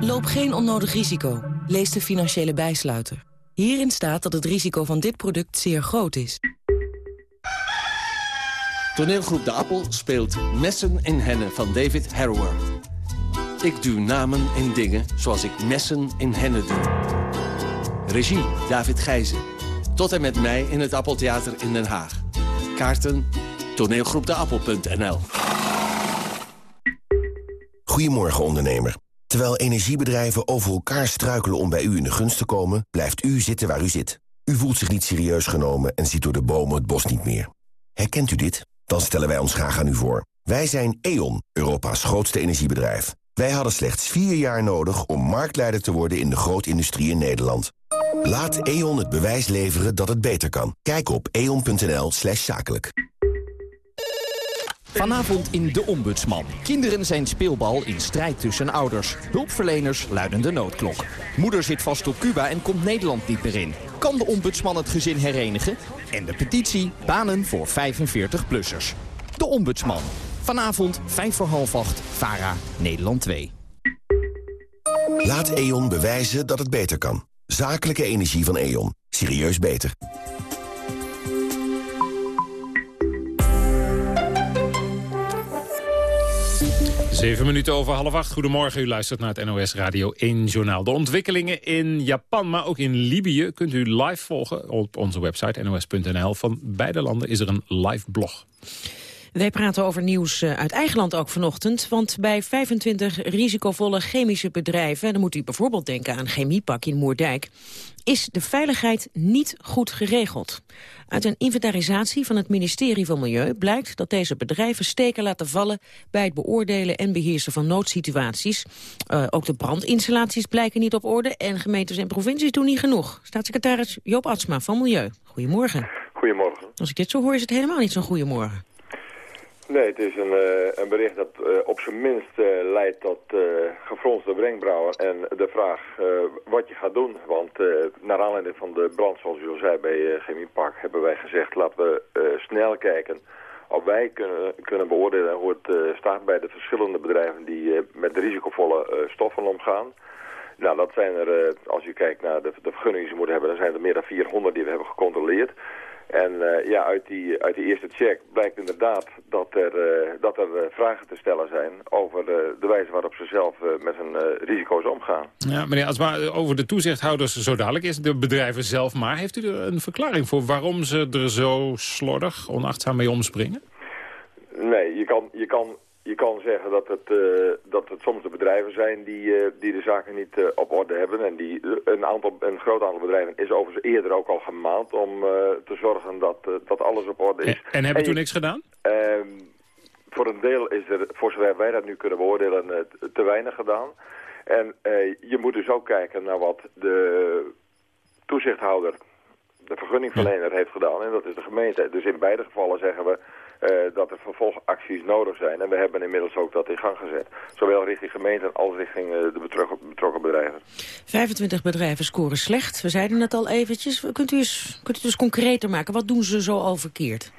Loop geen onnodig risico. Lees de financiële bijsluiter. Hierin staat dat het risico van dit product zeer groot is. Toneelgroep De Appel speelt Messen in Hennen van David Harrower. Ik duw namen in dingen zoals ik messen in hennen doe. Regie David Gijzen. Tot en met mij in het Appeltheater in Den Haag. Kaarten toneelgroepdeappel.nl Goedemorgen ondernemer. Terwijl energiebedrijven over elkaar struikelen om bij u in de gunst te komen... blijft u zitten waar u zit. U voelt zich niet serieus genomen en ziet door de bomen het bos niet meer. Herkent u dit? Dan stellen wij ons graag aan u voor. Wij zijn E.ON, Europa's grootste energiebedrijf. Wij hadden slechts vier jaar nodig om marktleider te worden in de grootindustrie in Nederland. Laat E.ON het bewijs leveren dat het beter kan. Kijk op eon.nl zakelijk. Vanavond in De Ombudsman. Kinderen zijn speelbal in strijd tussen ouders. Hulpverleners luiden de noodklok. Moeder zit vast op Cuba en komt Nederland niet in. Kan de ombudsman het gezin herenigen? En de petitie Banen voor 45-plussers. De Ombudsman. Vanavond 5 voor half 8, VARA, Nederland 2. Laat E.ON bewijzen dat het beter kan. Zakelijke energie van E.ON. Serieus beter. Zeven minuten over half acht. Goedemorgen, u luistert naar het NOS Radio 1 Journaal. De ontwikkelingen in Japan, maar ook in Libië... kunt u live volgen op onze website nos.nl. Van beide landen is er een live blog. Wij praten over nieuws eh, uit eigen land ook vanochtend. Want bij 25 risicovolle chemische bedrijven... dan moet u bijvoorbeeld denken aan Chemiepak in Moerdijk... is de veiligheid niet goed geregeld. Uit een inventarisatie van het ministerie van Milieu blijkt dat deze bedrijven steken laten vallen bij het beoordelen en beheersen van noodsituaties. Uh, ook de brandinstallaties blijken niet op orde en gemeentes en provincies doen niet genoeg. Staatssecretaris Joop Atsma van Milieu. Goedemorgen. Goedemorgen. Als ik dit zo hoor is het helemaal niet zo'n goedemorgen. Nee, het is een, uh, een bericht dat uh, op zijn minst uh, leidt tot gefronste wenkbrauwen en de vraag wat je gaat doen. Want naar aanleiding van de brand, zoals u al zei bij Chemiepark, hebben wij gezegd laten we snel kijken of wij kunnen, kunnen beoordelen hoe het staat bij de verschillende bedrijven die met risicovolle stoffen omgaan. Nou, dat zijn er, als u kijkt naar de, de vergunningen die ze moeten hebben, dan zijn er meer dan 400 die we hebben gecontroleerd. En uh, ja, uit die, uit die eerste check blijkt inderdaad dat er, uh, dat er uh, vragen te stellen zijn over de wijze waarop ze zelf met hun risico's omgaan. Ja, meneer Asma, over de toezichthouders zo dadelijk is de bedrijven zelf maar. Heeft u er een verklaring voor waarom ze er zo slordig, onachtzaam mee omspringen? Nee, je kan, je kan je kan zeggen dat het, uh, dat het soms de bedrijven zijn die, uh, die de zaken niet uh, op orde hebben. En die, een, aantal, een groot aantal bedrijven is overigens eerder ook al gemaand om te zorgen dat, dat alles op orde is. En, en hebben toen niks gedaan? Ehm, voor een deel is er, voor zover wij dat nu kunnen beoordelen, te weinig gedaan. En je moet dus ook kijken naar wat de toezichthouder, de vergunningverlener, heeft gedaan. En dat is de gemeente. Dus in beide gevallen zeggen we uh, dat er vervolgacties nodig zijn. En we hebben inmiddels ook dat in gang gezet. Zowel richting gemeenten als richting uh, de betrokken, betrokken bedrijven. 25 bedrijven scoren slecht. We zeiden het al eventjes. Kunt u, eens, kunt u dus concreter maken? Wat doen ze zo al verkeerd?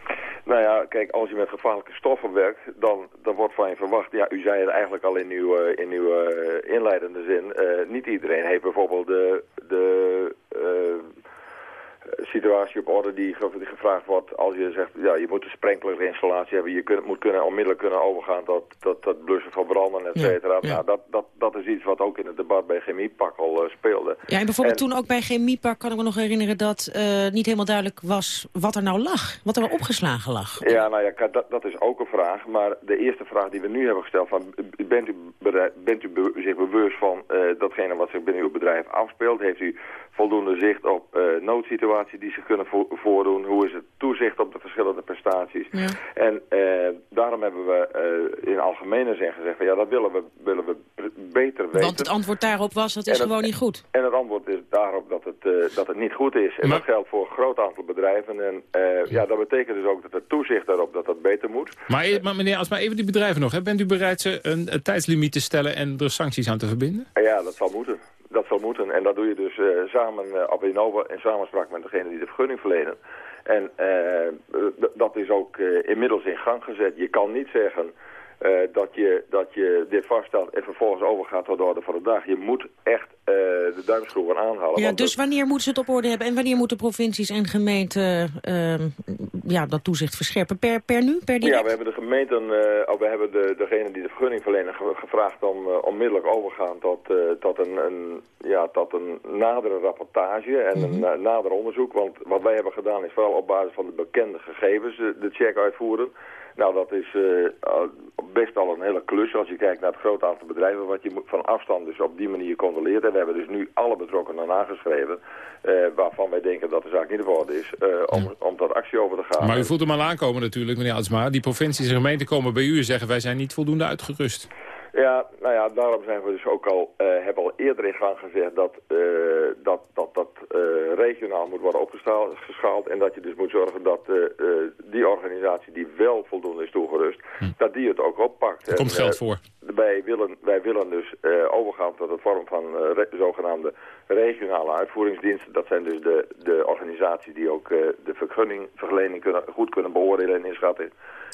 Nou ja, kijk, als je met gevaarlijke stoffen werkt, dan, dan wordt van je verwacht... Ja, u zei het eigenlijk al in uw, uh, in uw inleidende zin. niet iedereen heeft bijvoorbeeld de... de situatie op orde die, gevraagd wordt als je zegt, ja, je moet een sprenkelerinstallatie hebben, je kunt, moet kunnen, onmiddellijk kunnen overgaan tot, tot, tot blussen van branden, et cetera. Nou, dat, dat, dat is iets wat ook in het debat bij Chemiepak al uh, speelde. Ja, en bijvoorbeeld toen ook bij Chemiepak kan ik me nog herinneren dat uh, niet helemaal duidelijk was wat er nou lag, wat er opgeslagen lag. Ja, nou ja, dat, dat is ook een vraag, maar de eerste vraag die we nu hebben gesteld, van, bent u, bent u be zich bewust van uh, datgene wat zich binnen uw bedrijf afspeelt? Heeft u voldoende zicht op uh, die zich kunnen vo voordoen. Hoe is het toezicht op de verschillende prestaties. Ja. En uh, daarom hebben we uh, in algemene zin gezegd... Van, ja, dat willen we, willen we beter weten. Want het antwoord daarop was, dat is gewoon niet goed. En het antwoord is daarop dat het, dat het niet goed is. En maar... dat geldt voor een groot aantal bedrijven. En ja, dat betekent dus ook dat het toezicht daarop dat dat beter moet. Maar, maar meneer, als maar even die bedrijven nog. Hè. Bent u bereid ze een, een tijdslimiet te stellen en er sancties aan te verbinden? Ja, dat zal moeten dat zal moeten. En dat doe je dus uh, samen uh, op Innova in samenspraak met degene die de vergunning verlenen. En uh, dat is ook inmiddels in gang gezet. Je kan niet zeggen dat, je, dat je dit vaststelt en vervolgens overgaat tot de orde van de dag. Je moet echt de duimschroeven aanhalen. Ja, dus wanneer moeten ze het op orde hebben en wanneer moeten provincies en gemeenten ja, dat toezicht verscherpen? Per, per nu, per direct? Ja, we hebben de gemeenten, uh, we hebben de, degene die de vergunning verlenen gevraagd om onmiddellijk overgaan tot, tot, een, een, ja, tot een nadere rapportage en mm -hmm. een nader onderzoek. Want wat wij hebben gedaan is vooral op basis van de bekende gegevens de check uitvoeren. Nou, dat is uh, best al een hele klus als je kijkt naar het grote aantal bedrijven... wat je van afstand dus op die manier controleert. En we hebben dus nu alle betrokkenen aangeschreven... Uh, waarvan wij denken dat de zaak niet op orde is, uh, om, ja. om tot actie over te gaan. Maar u voelt hem al aankomen natuurlijk, meneer Atsma. Die provincies en gemeenten komen bij u en zeggen... wij zijn niet voldoende uitgerust. Ja, nou ja, daarom zijn we dus ook al, uh, hebben al eerder in gang gezegd dat uh, dat, dat, dat uh, regionaal moet worden opgeschaald. En dat je dus moet zorgen dat die organisatie die wel voldoende is toegerust, hm. dat die het ook oppakt. Er komt en, geld voor. Wij willen, wij willen dus overgaan tot een vorm van zogenaamde regionale uitvoeringsdiensten. Dat zijn dus de, de organisaties die ook de vergunningverlening kunnen, goed kunnen beoordelen en inschatten.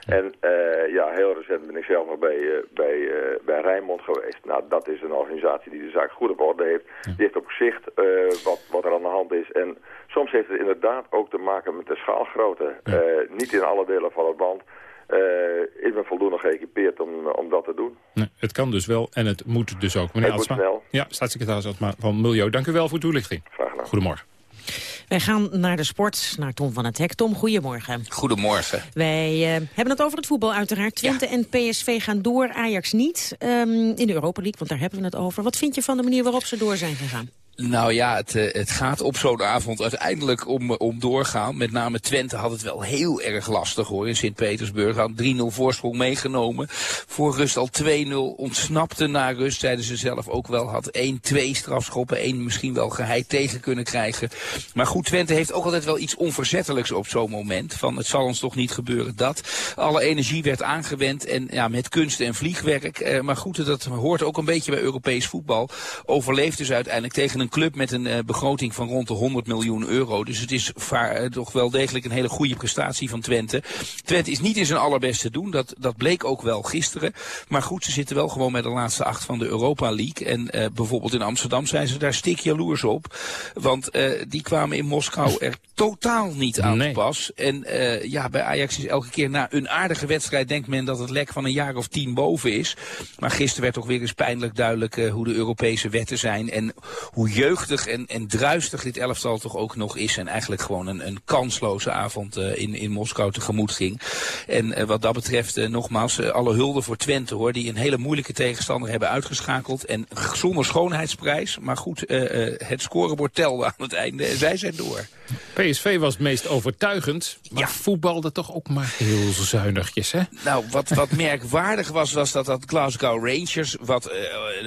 En uh, ja, heel recent ben ik zelf nog bij, uh, bij, bij Rijnmond geweest. Nou, dat is een organisatie die de zaak goed op orde heeft. Die heeft ook zicht wat, wat er aan de hand is. En soms heeft het inderdaad ook te maken met de schaalgrootte. Niet in alle delen van het land. Is men voldoende geëquipeerd om, om dat te doen. Nee, het kan dus wel en het moet dus ook. Meneer het Atsma, Ja, staatssecretaris Atsma van Milieu. Dank u wel voor de toelichting. Graag gedaan. Goedemorgen. Wij gaan naar de sport, naar Tom van het Hek. Tom, goedemorgen. Goedemorgen. Wij uh, hebben het over het voetbal uiteraard. Twente ja. en PSV gaan door, Ajax niet. Um, in de Europa League, want daar hebben we het over. Wat vind je van de manier waarop ze door zijn gegaan? Nou ja, het, het gaat op zo'n avond uiteindelijk om, om doorgaan. Met name Twente had het wel heel erg lastig hoor in Sint-Petersburg. Had 3-0 voorsprong meegenomen. Voor rust al 2-0. Ontsnapte na rust, zeiden ze zelf ook wel. Had 1-2 strafschoppen. één misschien wel geheid tegen kunnen krijgen. Maar goed, Twente heeft ook altijd wel iets onverzettelijks op zo'n moment. Van het zal ons toch niet gebeuren dat. Alle energie werd aangewend. En ja, met kunst en vliegwerk. Eh, maar goed, dat hoort ook een beetje bij Europees voetbal. Overleefde dus uiteindelijk tegen een een club met een uh, begroting van rond de 100 miljoen euro. Dus het is vaar, uh, toch wel degelijk een hele goede prestatie van Twente. Twente is niet in zijn allerbeste doen. Dat, dat bleek ook wel gisteren. Maar goed, ze zitten wel gewoon met de laatste acht van de Europa League. En uh, bijvoorbeeld in Amsterdam zijn ze daar stik jaloers op. Want die kwamen in Moskou er totaal niet aan nee. te pas. En ja, bij Ajax is elke keer na een aardige wedstrijd denkt men dat het lek van een jaar of tien boven is. Maar gisteren werd toch weer eens pijnlijk duidelijk hoe de Europese wetten zijn. En hoe jeugdig en, en druistig dit elftal toch ook nog is. En eigenlijk gewoon een, een kansloze avond uh, in, in Moskou tegemoet ging. En uh, wat dat betreft, uh, nogmaals, alle hulde voor Twente hoor. Die een hele moeilijke tegenstander hebben uitgeschakeld. En zonder schoonheidsprijs. Maar goed, het scorebord telde aan het einde. En zij zijn door. PSV was het meest overtuigend. Maar ja. voetbalde toch ook maar heel zuinigjes, hè? Nou, wat, wat merkwaardig was, was dat dat Glasgow Rangers... wat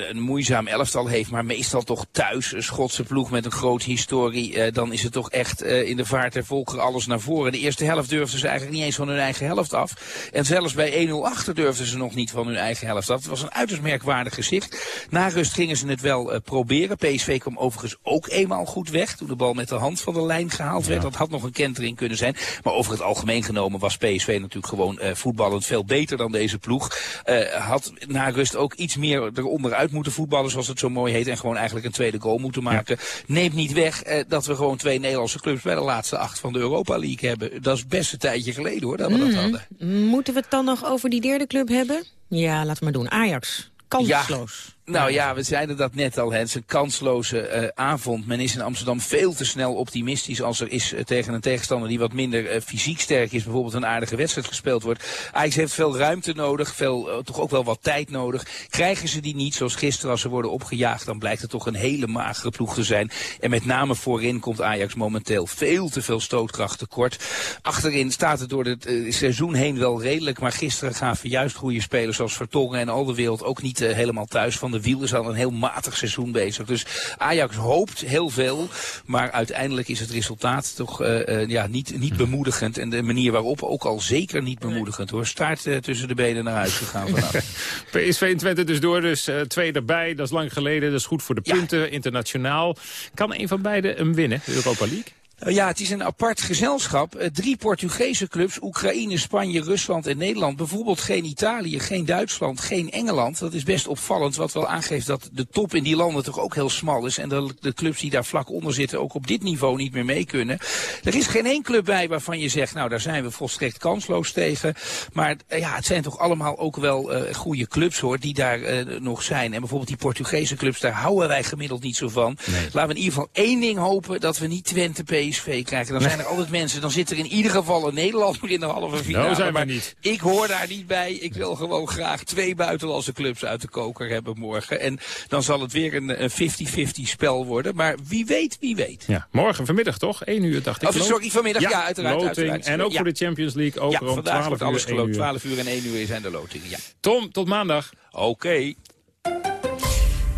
een moeizaam elftal heeft, maar meestal toch thuis een Schotse ploeg met een groot historie, uh, dan is het toch echt uh, in de vaart der volkeren alles naar voren. De eerste helft durfden ze eigenlijk niet eens van hun eigen helft af. En zelfs bij 1-0 achter durfden ze nog niet van hun eigen helft af. Het was een uiterst merkwaardig gezicht. Na rust gingen ze het wel proberen. PSV kwam overigens ook eenmaal goed weg toen de bal met de hand van de lijn erin gehaald werd. Dat had nog een kentering kunnen zijn. Maar over het algemeen genomen was PSV natuurlijk gewoon uh, voetballend veel beter dan deze ploeg. Uh, had na rust ook iets meer eronder uit moeten voetballen, zoals het zo mooi heet. En gewoon eigenlijk een tweede goal moeten maken. Neemt niet weg uh, dat we gewoon twee Nederlandse clubs bij de laatste acht van de Europa League hebben. Dat is best een tijdje geleden hoor, dat we dat Mhm. hadden. Moeten we het dan nog over die derde club hebben? Ja, laten we maar doen. Ajax. Kansloos. Nou ja, we zeiden dat net al. hè. Het is een kansloze eh, avond. Men is in Amsterdam veel te snel optimistisch als er is eh, tegen een tegenstander die wat minder eh, fysiek sterk is. Bijvoorbeeld een aardige wedstrijd gespeeld wordt. Ajax heeft veel ruimte nodig, veel, toch ook wel wat tijd nodig. Krijgen ze die niet, zoals gisteren als ze worden opgejaagd, dan blijkt het toch een hele magere ploeg te zijn. En met name voorin komt Ajax momenteel veel te veel stootkracht tekort. Achterin staat het door het seizoen heen wel redelijk, maar gisteren gaven juist goede spelers zoals Vertongen en al de wereld ook niet helemaal thuis. Van de Wiel is al een heel matig seizoen bezig. Dus Ajax hoopt heel veel, maar uiteindelijk is het resultaat toch eh, eh, ja, niet, niet bemoedigend. En de manier waarop ook al zeker niet bemoedigend hoor. Staart eh, tussen de benen naar huis gegaan vanavond. PSV en Twente dus door, dus twee erbij. Dat is lang geleden, dat is goed voor de punten, internationaal. Kan een van beiden hem winnen, de Europa League? Uh, Ja, het is een apart gezelschap. Uh, drie Portugese clubs, Oekraïne, Spanje, Rusland en Nederland. Bijvoorbeeld geen Italië, geen Duitsland, geen Engeland. Dat is best opvallend, wat wel aangeeft dat de top in die landen toch ook heel smal is. En de, de clubs die daar vlak onder zitten ook op dit niveau niet meer mee kunnen. Er is geen één club bij waarvan je zegt, nou daar zijn we volstrekt kansloos tegen. Maar uh, ja, het zijn toch allemaal ook wel uh, goede clubs hoor, die daar nog zijn. En bijvoorbeeld die Portugese clubs, daar houden wij gemiddeld niet zo van. Nee. Laten we in ieder geval één ding hopen, dat we niet Twente PSV krijgen. Dan zijn er altijd mensen, dan zit er in ieder geval een Nederlander in de halve finale. Nou zijn maar niet. ik hoor daar niet bij. Ik wil gewoon graag twee buitenlandse clubs uit de koker hebben morgen. En dan zal het weer een een 50-50 spel worden. Maar wie weet, wie weet. Ja, morgen vanmiddag toch? 1 uur dacht ik. Of, sorry, vanmiddag. Ja, ja uiteraard, loting. uiteraard. En ook ja. voor de Champions League. Ook ja, rond vandaag 12 wordt alles 1 geloot. uur. 12 uur en 1 uur zijn de lotingen. Ja. Tom, tot maandag. Oké. Okay.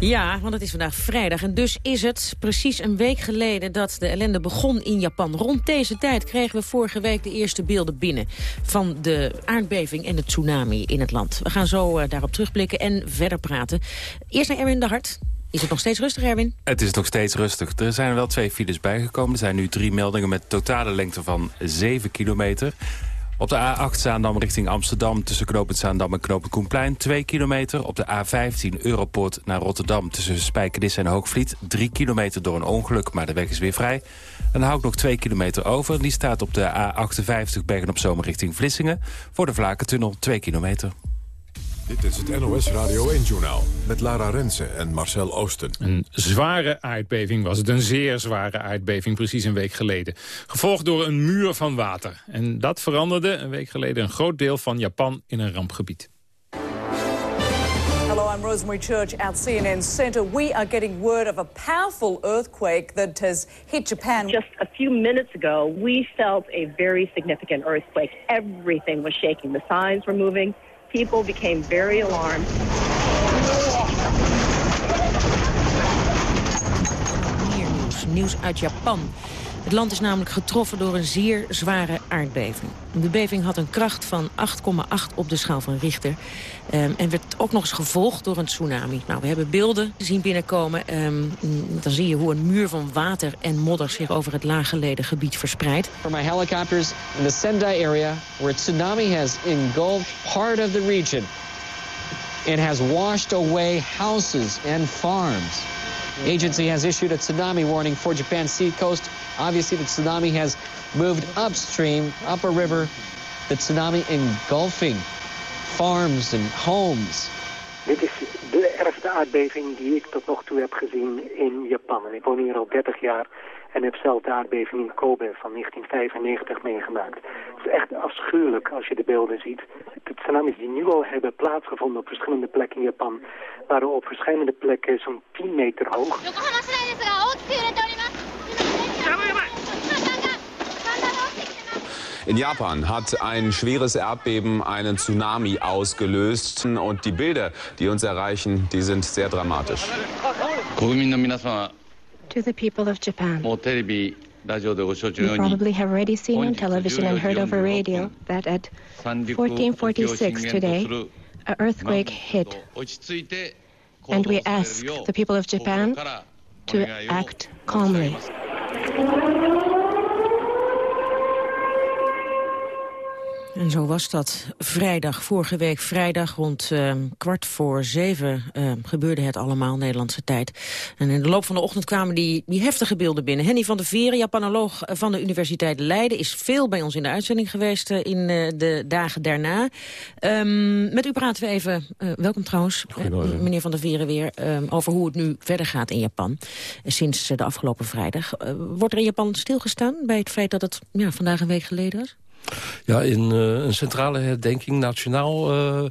Ja, want het is vandaag vrijdag en dus is het precies een week geleden dat de ellende begon in Japan. Rond deze tijd kregen we vorige week de eerste beelden binnen van de aardbeving en de tsunami in het land. We gaan zo uh, daarop terugblikken en verder praten. Eerst naar Erwin de Hart. Is het nog steeds rustig, Erwin? Het is nog steeds rustig. Er zijn wel twee files bijgekomen. Er zijn nu drie meldingen met totale lengte van 7 kilometer. Op de A8 Zaandam richting Amsterdam tussen knooppunt Zaandam en knooppunt Koenplein 2 kilometer. Op de A15 Europoort naar Rotterdam tussen Spijkenisse en Hoogvliet 3 kilometer door een ongeluk, maar de weg is weer vrij. Dan hou ik nog 2 kilometer over. Die staat op de A58 Bergen op Zomer richting Vlissingen. Voor de Vlakentunnel 2 kilometer. Dit is het NOS Radio 1-journaal met Lara Rensen en Marcel Oosten. Een zware aardbeving was het, een zeer zware aardbeving, precies een week geleden. Gevolgd door een muur van water. En dat veranderde een week geleden een groot deel van Japan in een rampgebied. Hello, I'm Rosemary Church at CNN Center. We are getting word of a powerful earthquake that has hit Japan. Just a few minutes ago, we felt a very significant earthquake. Everything was shaking. The signs were moving. People became very alarmed. Meer nieuws, nieuws uit Japan. Het land is namelijk getroffen door een zeer zware aardbeving. De beving had een kracht van 8,8 op de schaal van Richter. Um, en werd ook nog eens gevolgd door een tsunami. Nou, we hebben beelden zien binnenkomen. Um, dan zie je hoe een muur van water en modder zich over het laaggeleden gebied verspreidt. From my helicopters in the Sendai area, where tsunami has engulfed part of the region. It has washed away houses and farms. Agency has issued a tsunami warning for Japan's sea coast. Obviously, the tsunami has moved upstream, up a river. The tsunami engulfing farms and homes. Dit is de ergste aardbeving die ik tot nog toe heb gezien in Japan. En ik woon hier al 30 jaar en heb zelf de aardbeving in Kobe van 1995 meegemaakt. Het is echt afschuwelijk als je de beelden ziet. De tsunamis die nu al hebben plaatsgevonden op verschillende plekken in Japan... waren op verschillende plekken zo'n 10 meter hoog. In Japan hat ein schweres Erdbeben einen Tsunami ausgelöst. Und die Bilder, die uns erreichen, die sind sehr dramatisch. To the people of Japan. You probably have already seen on television and heard over radio that at 1446 today, an earthquake hit. And we ask the people of Japan to act calmly. Thank you. En zo was dat vrijdag, vorige week vrijdag rond uh, kwart voor zeven uh, gebeurde het allemaal, Nederlandse tijd. En in de loop van de ochtend kwamen die, die heftige beelden binnen. Henny van der Veren, Japanoloog van de Universiteit Leiden, is veel bij ons in de uitzending geweest uh, in de dagen daarna. Um, met u praten we even, welkom trouwens, meneer van der Veren weer, um, over hoe het nu verder gaat in Japan. sinds de afgelopen vrijdag. wordt er in Japan stilgestaan bij het feit dat het ja, vandaag een week geleden was? Ja, in uh, een centrale herdenking nationaal uh,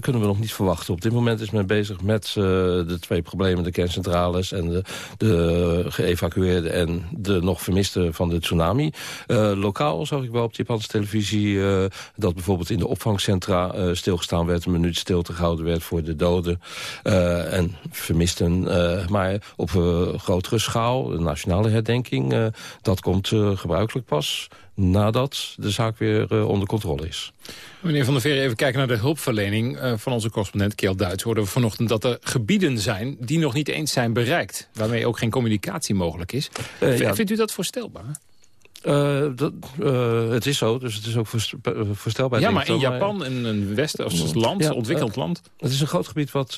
kunnen we nog niet verwachten. Op dit moment is men bezig met uh, de twee problemen, de kerncentrales... en de, de geëvacueerden en de nog vermisten van de tsunami. lokaal zag ik wel op de Japanse televisie... dat bijvoorbeeld in de opvangcentra stilgestaan werd... een minuut stilte gehouden werd voor de doden en vermisten. maar op een grotere schaal, de nationale herdenking... dat komt gebruikelijk pas nadat de zaak weer uh, onder controle is. Meneer Van der Veer, even kijken naar de hulpverlening uh, van onze correspondent Keel Duits. Hoorden we vanochtend dat er gebieden zijn die nog niet eens zijn bereikt. Waarmee ook geen communicatie mogelijk is. Uh, ja. Vindt u dat voorstelbaar? Uh, dat, uh, het is zo, dus het is ook voorstelbaar. Ja, maar in Japan, in een westen als land, ja, ontwikkeld uh, land? Het is een groot gebied wat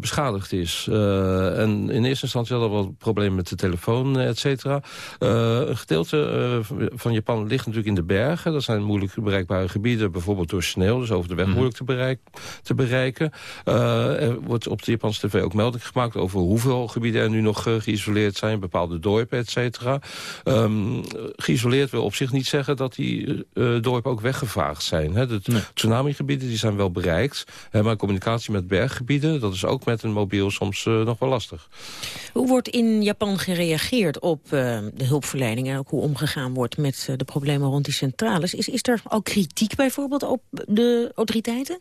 beschadigd is. en in eerste instantie hadden we wel problemen met de telefoon, et cetera. een gedeelte van Japan ligt natuurlijk in de bergen. Dat zijn moeilijk bereikbare gebieden, bijvoorbeeld door sneeuw. Dus over de weg mm. moeilijk te, bereik, te bereiken. er wordt op de Japanse tv ook melding gemaakt over hoeveel gebieden er nu nog geïsoleerd zijn. Bepaalde dorpen, et cetera. Um, geïsoleerd wil op zich niet zeggen dat die uh, dorpen ook weggevaagd zijn. Hè. De nee. tsunamigebieden die zijn wel bereikt. Hè, maar communicatie met berggebieden, dat is ook met een mobiel soms uh, nog wel lastig. Hoe wordt in Japan gereageerd op de hulpverlening... en ook hoe omgegaan wordt met de problemen rond die centrales? Is, is er al kritiek bijvoorbeeld op de autoriteiten?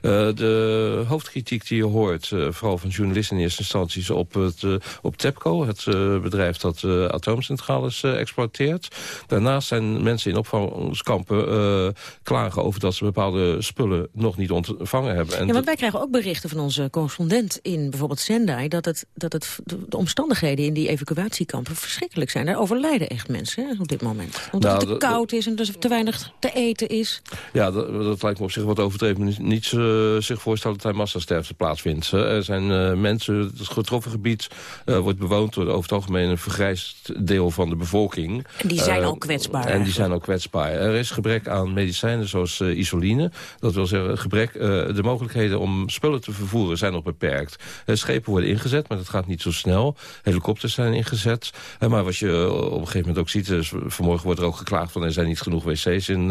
de hoofdkritiek die je hoort, vooral van journalisten in eerste instantie... is op, het, op TEPCO, het bedrijf dat atoomcentrales exploiteert. Daarnaast zijn mensen in opvangkampen uh, klagen over dat ze bepaalde spullen nog niet ontvangen hebben. En ja, want wij krijgen ook berichten van onze correspondent in bijvoorbeeld Sendai... dat, het, dat het, de omstandigheden in die evacuatiekampen verschrikkelijk zijn. Daar overlijden echt mensen hè, op dit moment. Omdat nou, het te koud is en er te weinig te eten is. Ja, dat, dat lijkt me op zich wat overdreven. Niet uh, zich voorstellen dat er massasterfte plaatsvindt. Er zijn uh, mensen, het getroffen gebied wordt bewoond door over het algemeen een vergrijsd deel van de bevolking. En die zijn uh, al kwetsbaar. En die zijn ook kwetsbaar. Er is gebrek aan medicijnen zoals uh, isoline. Dat wil zeggen, gebrek, uh, de mogelijkheden om spullen te vervoeren zijn nog beperkt. schepen worden ingezet, maar dat gaat niet zo snel. Helikopters zijn ingezet. maar wat je op een gegeven moment ook ziet... Dus vanmorgen wordt er ook geklaagd van er zijn niet genoeg wc's in.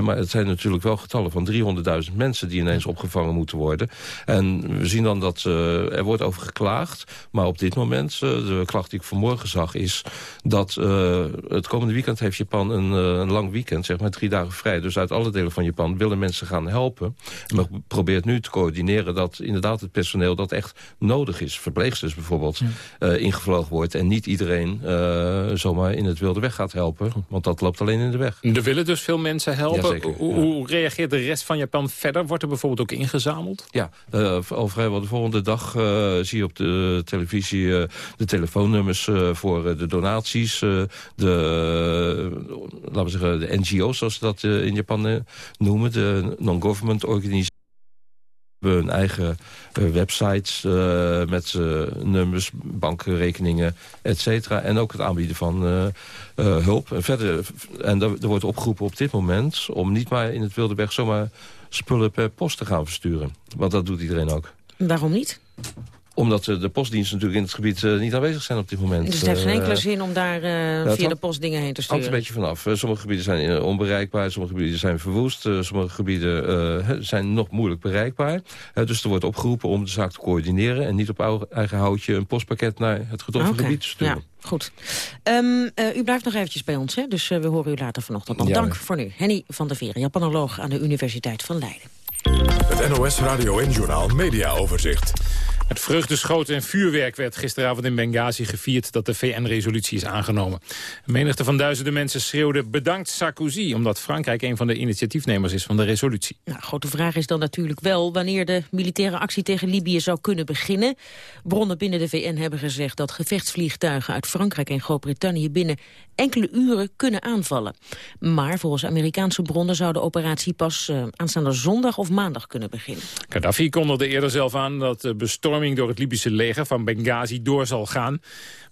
maar het zijn natuurlijk wel getallen van 300.000 mensen... die ineens opgevangen moeten worden. En we zien dan dat er wordt over geklaagd. Maar op dit moment, de klacht die ik vanmorgen zag... is dat het komende weekend heeft Japan een, uh, een, lang weekend, zeg maar drie dagen vrij. Dus uit alle delen van Japan willen mensen gaan helpen. En men probeert nu te coördineren dat inderdaad het personeel dat echt nodig is. Verpleegsters bijvoorbeeld, ja. uh, ingevlogen wordt. En niet iedereen uh, zomaar in het wilde weg gaat helpen. Want dat loopt alleen in de weg. Er willen dus veel mensen helpen. Ja, hoe, hoe, reageert de rest van Japan verder? Wordt er bijvoorbeeld ook ingezameld? Ja, al vrijwel de volgende dag zie je op de televisie de telefoonnummers voor de donaties. de laten we zeggen, de NGO's, zoals ze dat uh, in Japan uh, noemen. De non-government organisaties hebben hun eigen websites met nummers, bankrekeningen, et cetera. En ook het aanbieden van hulp. En verder, en er wordt opgeroepen op dit moment om niet maar in het wilde weg zomaar spullen per post te gaan versturen. Want dat doet iedereen ook. Waarom niet? Omdat de postdiensten natuurlijk in het gebied uh, niet aanwezig zijn op dit moment. Dus het heeft geen enkele uh, zin om daar uh, via de post dingen heen te sturen? Het hangt een beetje vanaf. sommige gebieden zijn onbereikbaar, sommige gebieden zijn verwoest. sommige gebieden zijn nog moeilijk bereikbaar. dus er wordt opgeroepen om de zaak te coördineren... en niet op eigen houtje een postpakket naar het getroffen okay. gebied te sturen. Ja. Goed. Um, uh, u blijft nog eventjes bij ons, hè? dus uh, we horen u later vanochtend. Dan ja, dank voor nu. Henny van der Veren, Japanoloog aan de Universiteit van Leiden. Het NOS Radio en Journaal Media Overzicht. Het vreugdeschoten en vuurwerk werd gisteravond in Benghazi gevierd dat de VN-resolutie is aangenomen. Een menigte van duizenden mensen schreeuwde bedankt Sarkozy, omdat Frankrijk een van de initiatiefnemers is van de resolutie. Nou, grote vraag is dan natuurlijk wel wanneer de militaire actie tegen Libië zou kunnen beginnen. Bronnen binnen de VN hebben gezegd dat gevechtsvliegtuigen uit Frankrijk en Groot-Brittannië binnen enkele uren kunnen aanvallen. Maar volgens Amerikaanse bronnen zou de operatie pas uh, aanstaande zondag of maandag kunnen beginnen. Gaddafi kondigde eerder zelf aan dat de bestorming door het Libische leger van Benghazi door zal gaan.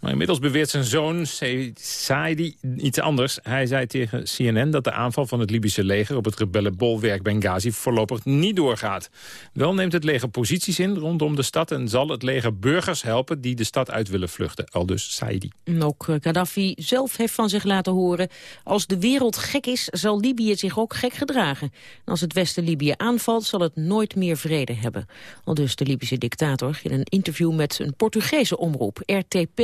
Maar inmiddels beweert zijn zoon Saidi iets anders. Hij zei tegen CNN dat de aanval van het Libische leger op het rebellenbolwerk Benghazi voorlopig niet doorgaat. Wel neemt het leger posities in rondom de stad en zal het leger burgers helpen die de stad uit willen vluchten. Al dus Saidi. Ook eh, Gaddafi zelf heeft van zich laten horen. Als de wereld gek is, zal Libië zich ook gek gedragen. En als het Westen Libië aanvalt, zal het nooit meer vrede hebben. Al dus de Libische dictator in een interview met een Portugese omroep, RTP.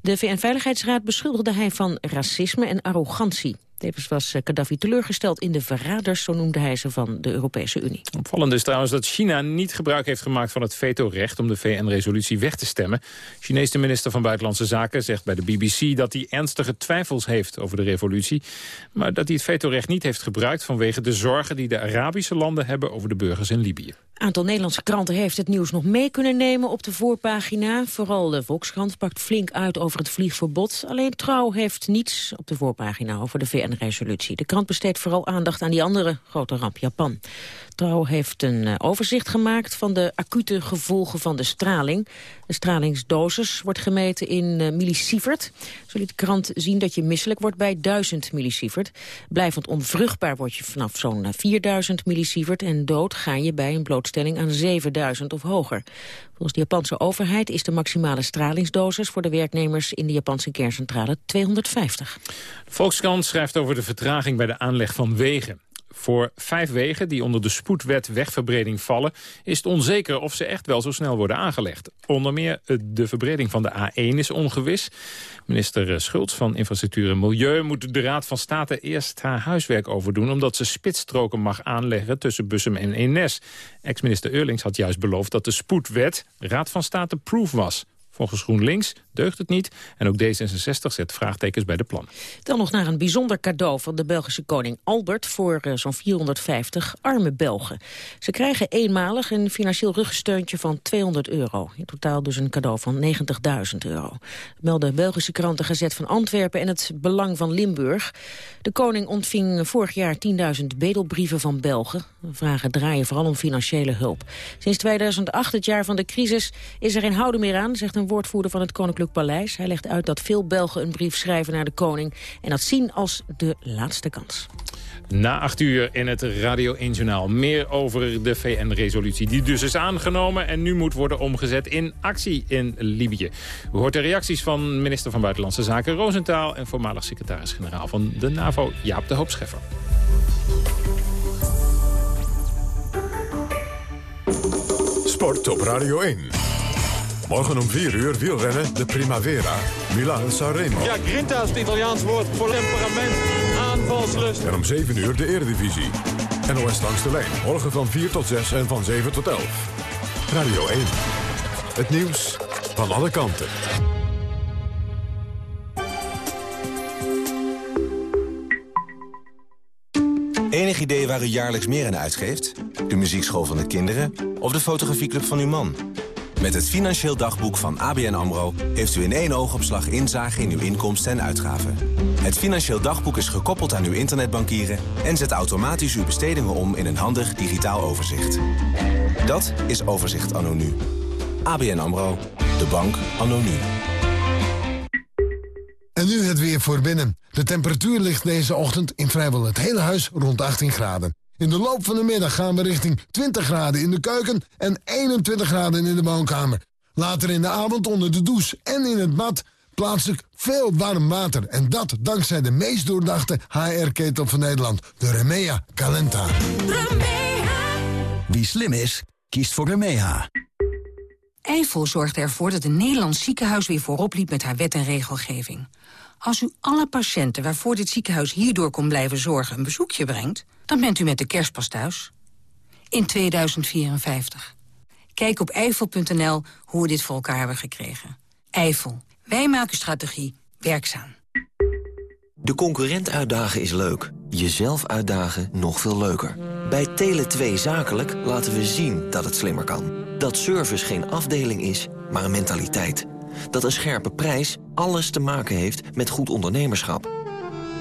De VN-veiligheidsraad beschuldigde hij van racisme en arrogantie. Tevens was eh, Gaddafi teleurgesteld in de verraders, zo noemde hij ze van de Europese Unie. Opvallend is trouwens dat China niet gebruik heeft gemaakt van het vetorecht om de VN-resolutie weg te stemmen. Chinese minister van Buitenlandse Zaken zegt bij de BBC dat hij ernstige twijfels heeft over de revolutie. Maar dat hij het vetorecht niet heeft gebruikt vanwege de zorgen die de Arabische landen hebben over de burgers in Libië aantal Nederlandse kranten heeft het nieuws nog mee kunnen nemen op de voorpagina. Vooral de Volkskrant pakt flink uit over het vliegverbod. Alleen Trouw heeft niets op de voorpagina over de De krant besteedt vooral aandacht aan die andere grote ramp, Japan. Trouw heeft een eh, overzicht gemaakt van de acute gevolgen van de straling. De stralingsdosis wordt gemeten in uh, millisievert. Zo liet de krant zien dat je misselijk wordt bij 1000 millisievert. Blijvend onvruchtbaar word je vanaf zo'n 4000 eh, millisievert... en dood ga je bij een blootstelling aan 7000 of hoger. Volgens de Japanse overheid is de maximale stralingsdosis... voor de werknemers in de Japanse kerncentrale 250. Volkskrant schrijft over de vertraging bij de aanleg van wegen. Voor vijf wegen die onder de spoedwet wegverbreding vallen... is het onzeker of ze echt wel zo snel worden aangelegd. Onder meer de verbreding van de A1 is ongewis. Minister Schultz van Infrastructuur en Milieu moet de Raad van State eerst haar huiswerk overdoen... omdat ze spitsstroken mag aanleggen tussen Bussum en Enes. Ex-minister Eurlings had juist beloofd dat de spoedwet Raad van State proof was. Volgens GroenLinks deugt het niet. En ook D66 zet vraagtekens bij de plan. Dan nog naar een bijzonder cadeau van de Belgische koning Albert... voor uh, zo'n 450 arme Belgen. Ze krijgen eenmalig een financieel rugsteuntje van 200 euro. In totaal dus een cadeau van 90.000 euro. Melden Belgische kranten Gezet van Antwerpen en het Belang van Limburg. De koning ontving vorig jaar 10.000 bedelbrieven van Belgen. Vragen draaien vooral om financiële hulp. Sinds 2008, het jaar van de crisis, is er geen houden meer aan... zegt een woordvoerder van het Koninklijk Paleis. Hij legt uit dat veel Belgen een brief schrijven naar de koning... en dat zien als de laatste kans. Na acht uur in het Radio 1 Journaal. Meer over de VN-resolutie die dus is aangenomen... en nu moet worden omgezet in actie in Libië. U hoort de reacties van minister van Buitenlandse Zaken Roosentaal... en voormalig secretaris-generaal van de NAVO Jaap de Hoop Scheffer. Sport op Radio 1. Morgen om 4 uur wielrennen de Primavera, Milan Sanremo. Ja, grinta is het Italiaans woord voor temperament, aanvalslust. En om 7 uur de Eredivisie. NOS langs de lijn, morgen van 4 tot 6 en van 7 tot 11. Radio 1, het nieuws van alle kanten. Enig idee waar u jaarlijks meer aan uitgeeft? De muziekschool van de kinderen of de fotografieclub van uw man? Met het Financieel Dagboek van ABN AMRO... heeft u in één oogopslag inzage in uw inkomsten en uitgaven. Het Financieel Dagboek is gekoppeld aan uw internetbankieren... en zet automatisch uw bestedingen om in een handig digitaal overzicht. Dat is Overzicht Anno Nu. ABN AMRO. De bank Anno Nu. En nu het weer voor binnen. De temperatuur ligt deze ochtend in vrijwel het hele huis rond 18 graden. In de loop van de middag gaan we richting 20 graden in de keuken en 21 graden in de woonkamer. Later in de avond onder de douche en in het bad plaatselijk veel warm water. En dat dankzij de meest doordachte HR-ketel van Nederland, de Remea Calenta. Remea. Wie slim is, kiest voor Remea. Eiffel zorgde ervoor dat een Nederlands ziekenhuis weer voorop liep met haar wet en regelgeving. Als u alle patiënten waarvoor dit ziekenhuis hierdoor kon blijven zorgen een bezoekje brengt dan bent u met de kerstpas thuis. In 2054. Kijk op eifel.nl hoe we dit voor elkaar hebben gekregen. Eifel. Wij maken strategie werkzaam. De concurrent uitdagen is leuk. Jezelf uitdagen nog veel leuker. Bij Tele2 Zakelijk laten we zien dat het slimmer kan. Dat service geen afdeling is, maar een mentaliteit. Dat een scherpe prijs alles te maken heeft met goed ondernemerschap.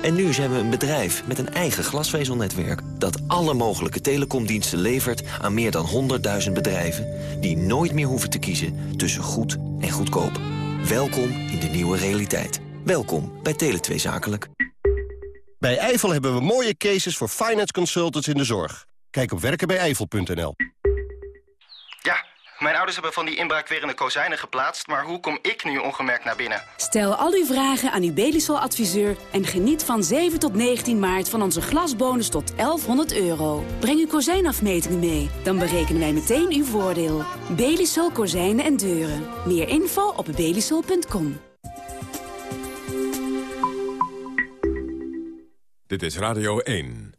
En nu zijn we een bedrijf met een eigen glasvezelnetwerk... dat alle mogelijke telecomdiensten levert aan meer dan 100.000 bedrijven... die nooit meer hoeven te kiezen tussen goed en goedkoop. Welkom in de nieuwe realiteit. Welkom bij Tele2 Zakelijk. Bij Eifel hebben we mooie cases voor finance consultants in de zorg. Kijk op werkenbijeifel.nl. Mijn ouders hebben van die inbraakwerende kozijnen geplaatst... maar hoe kom ik nu ongemerkt naar binnen? Stel al uw vragen aan uw Belisol-adviseur... en geniet van 7 tot 19 maart van onze glasbonus tot 1100 euro. Breng uw kozijnafmetingen mee, dan berekenen wij meteen uw voordeel. Belisol Kozijnen en Deuren. Meer info op belisol.com. Dit is Radio 1.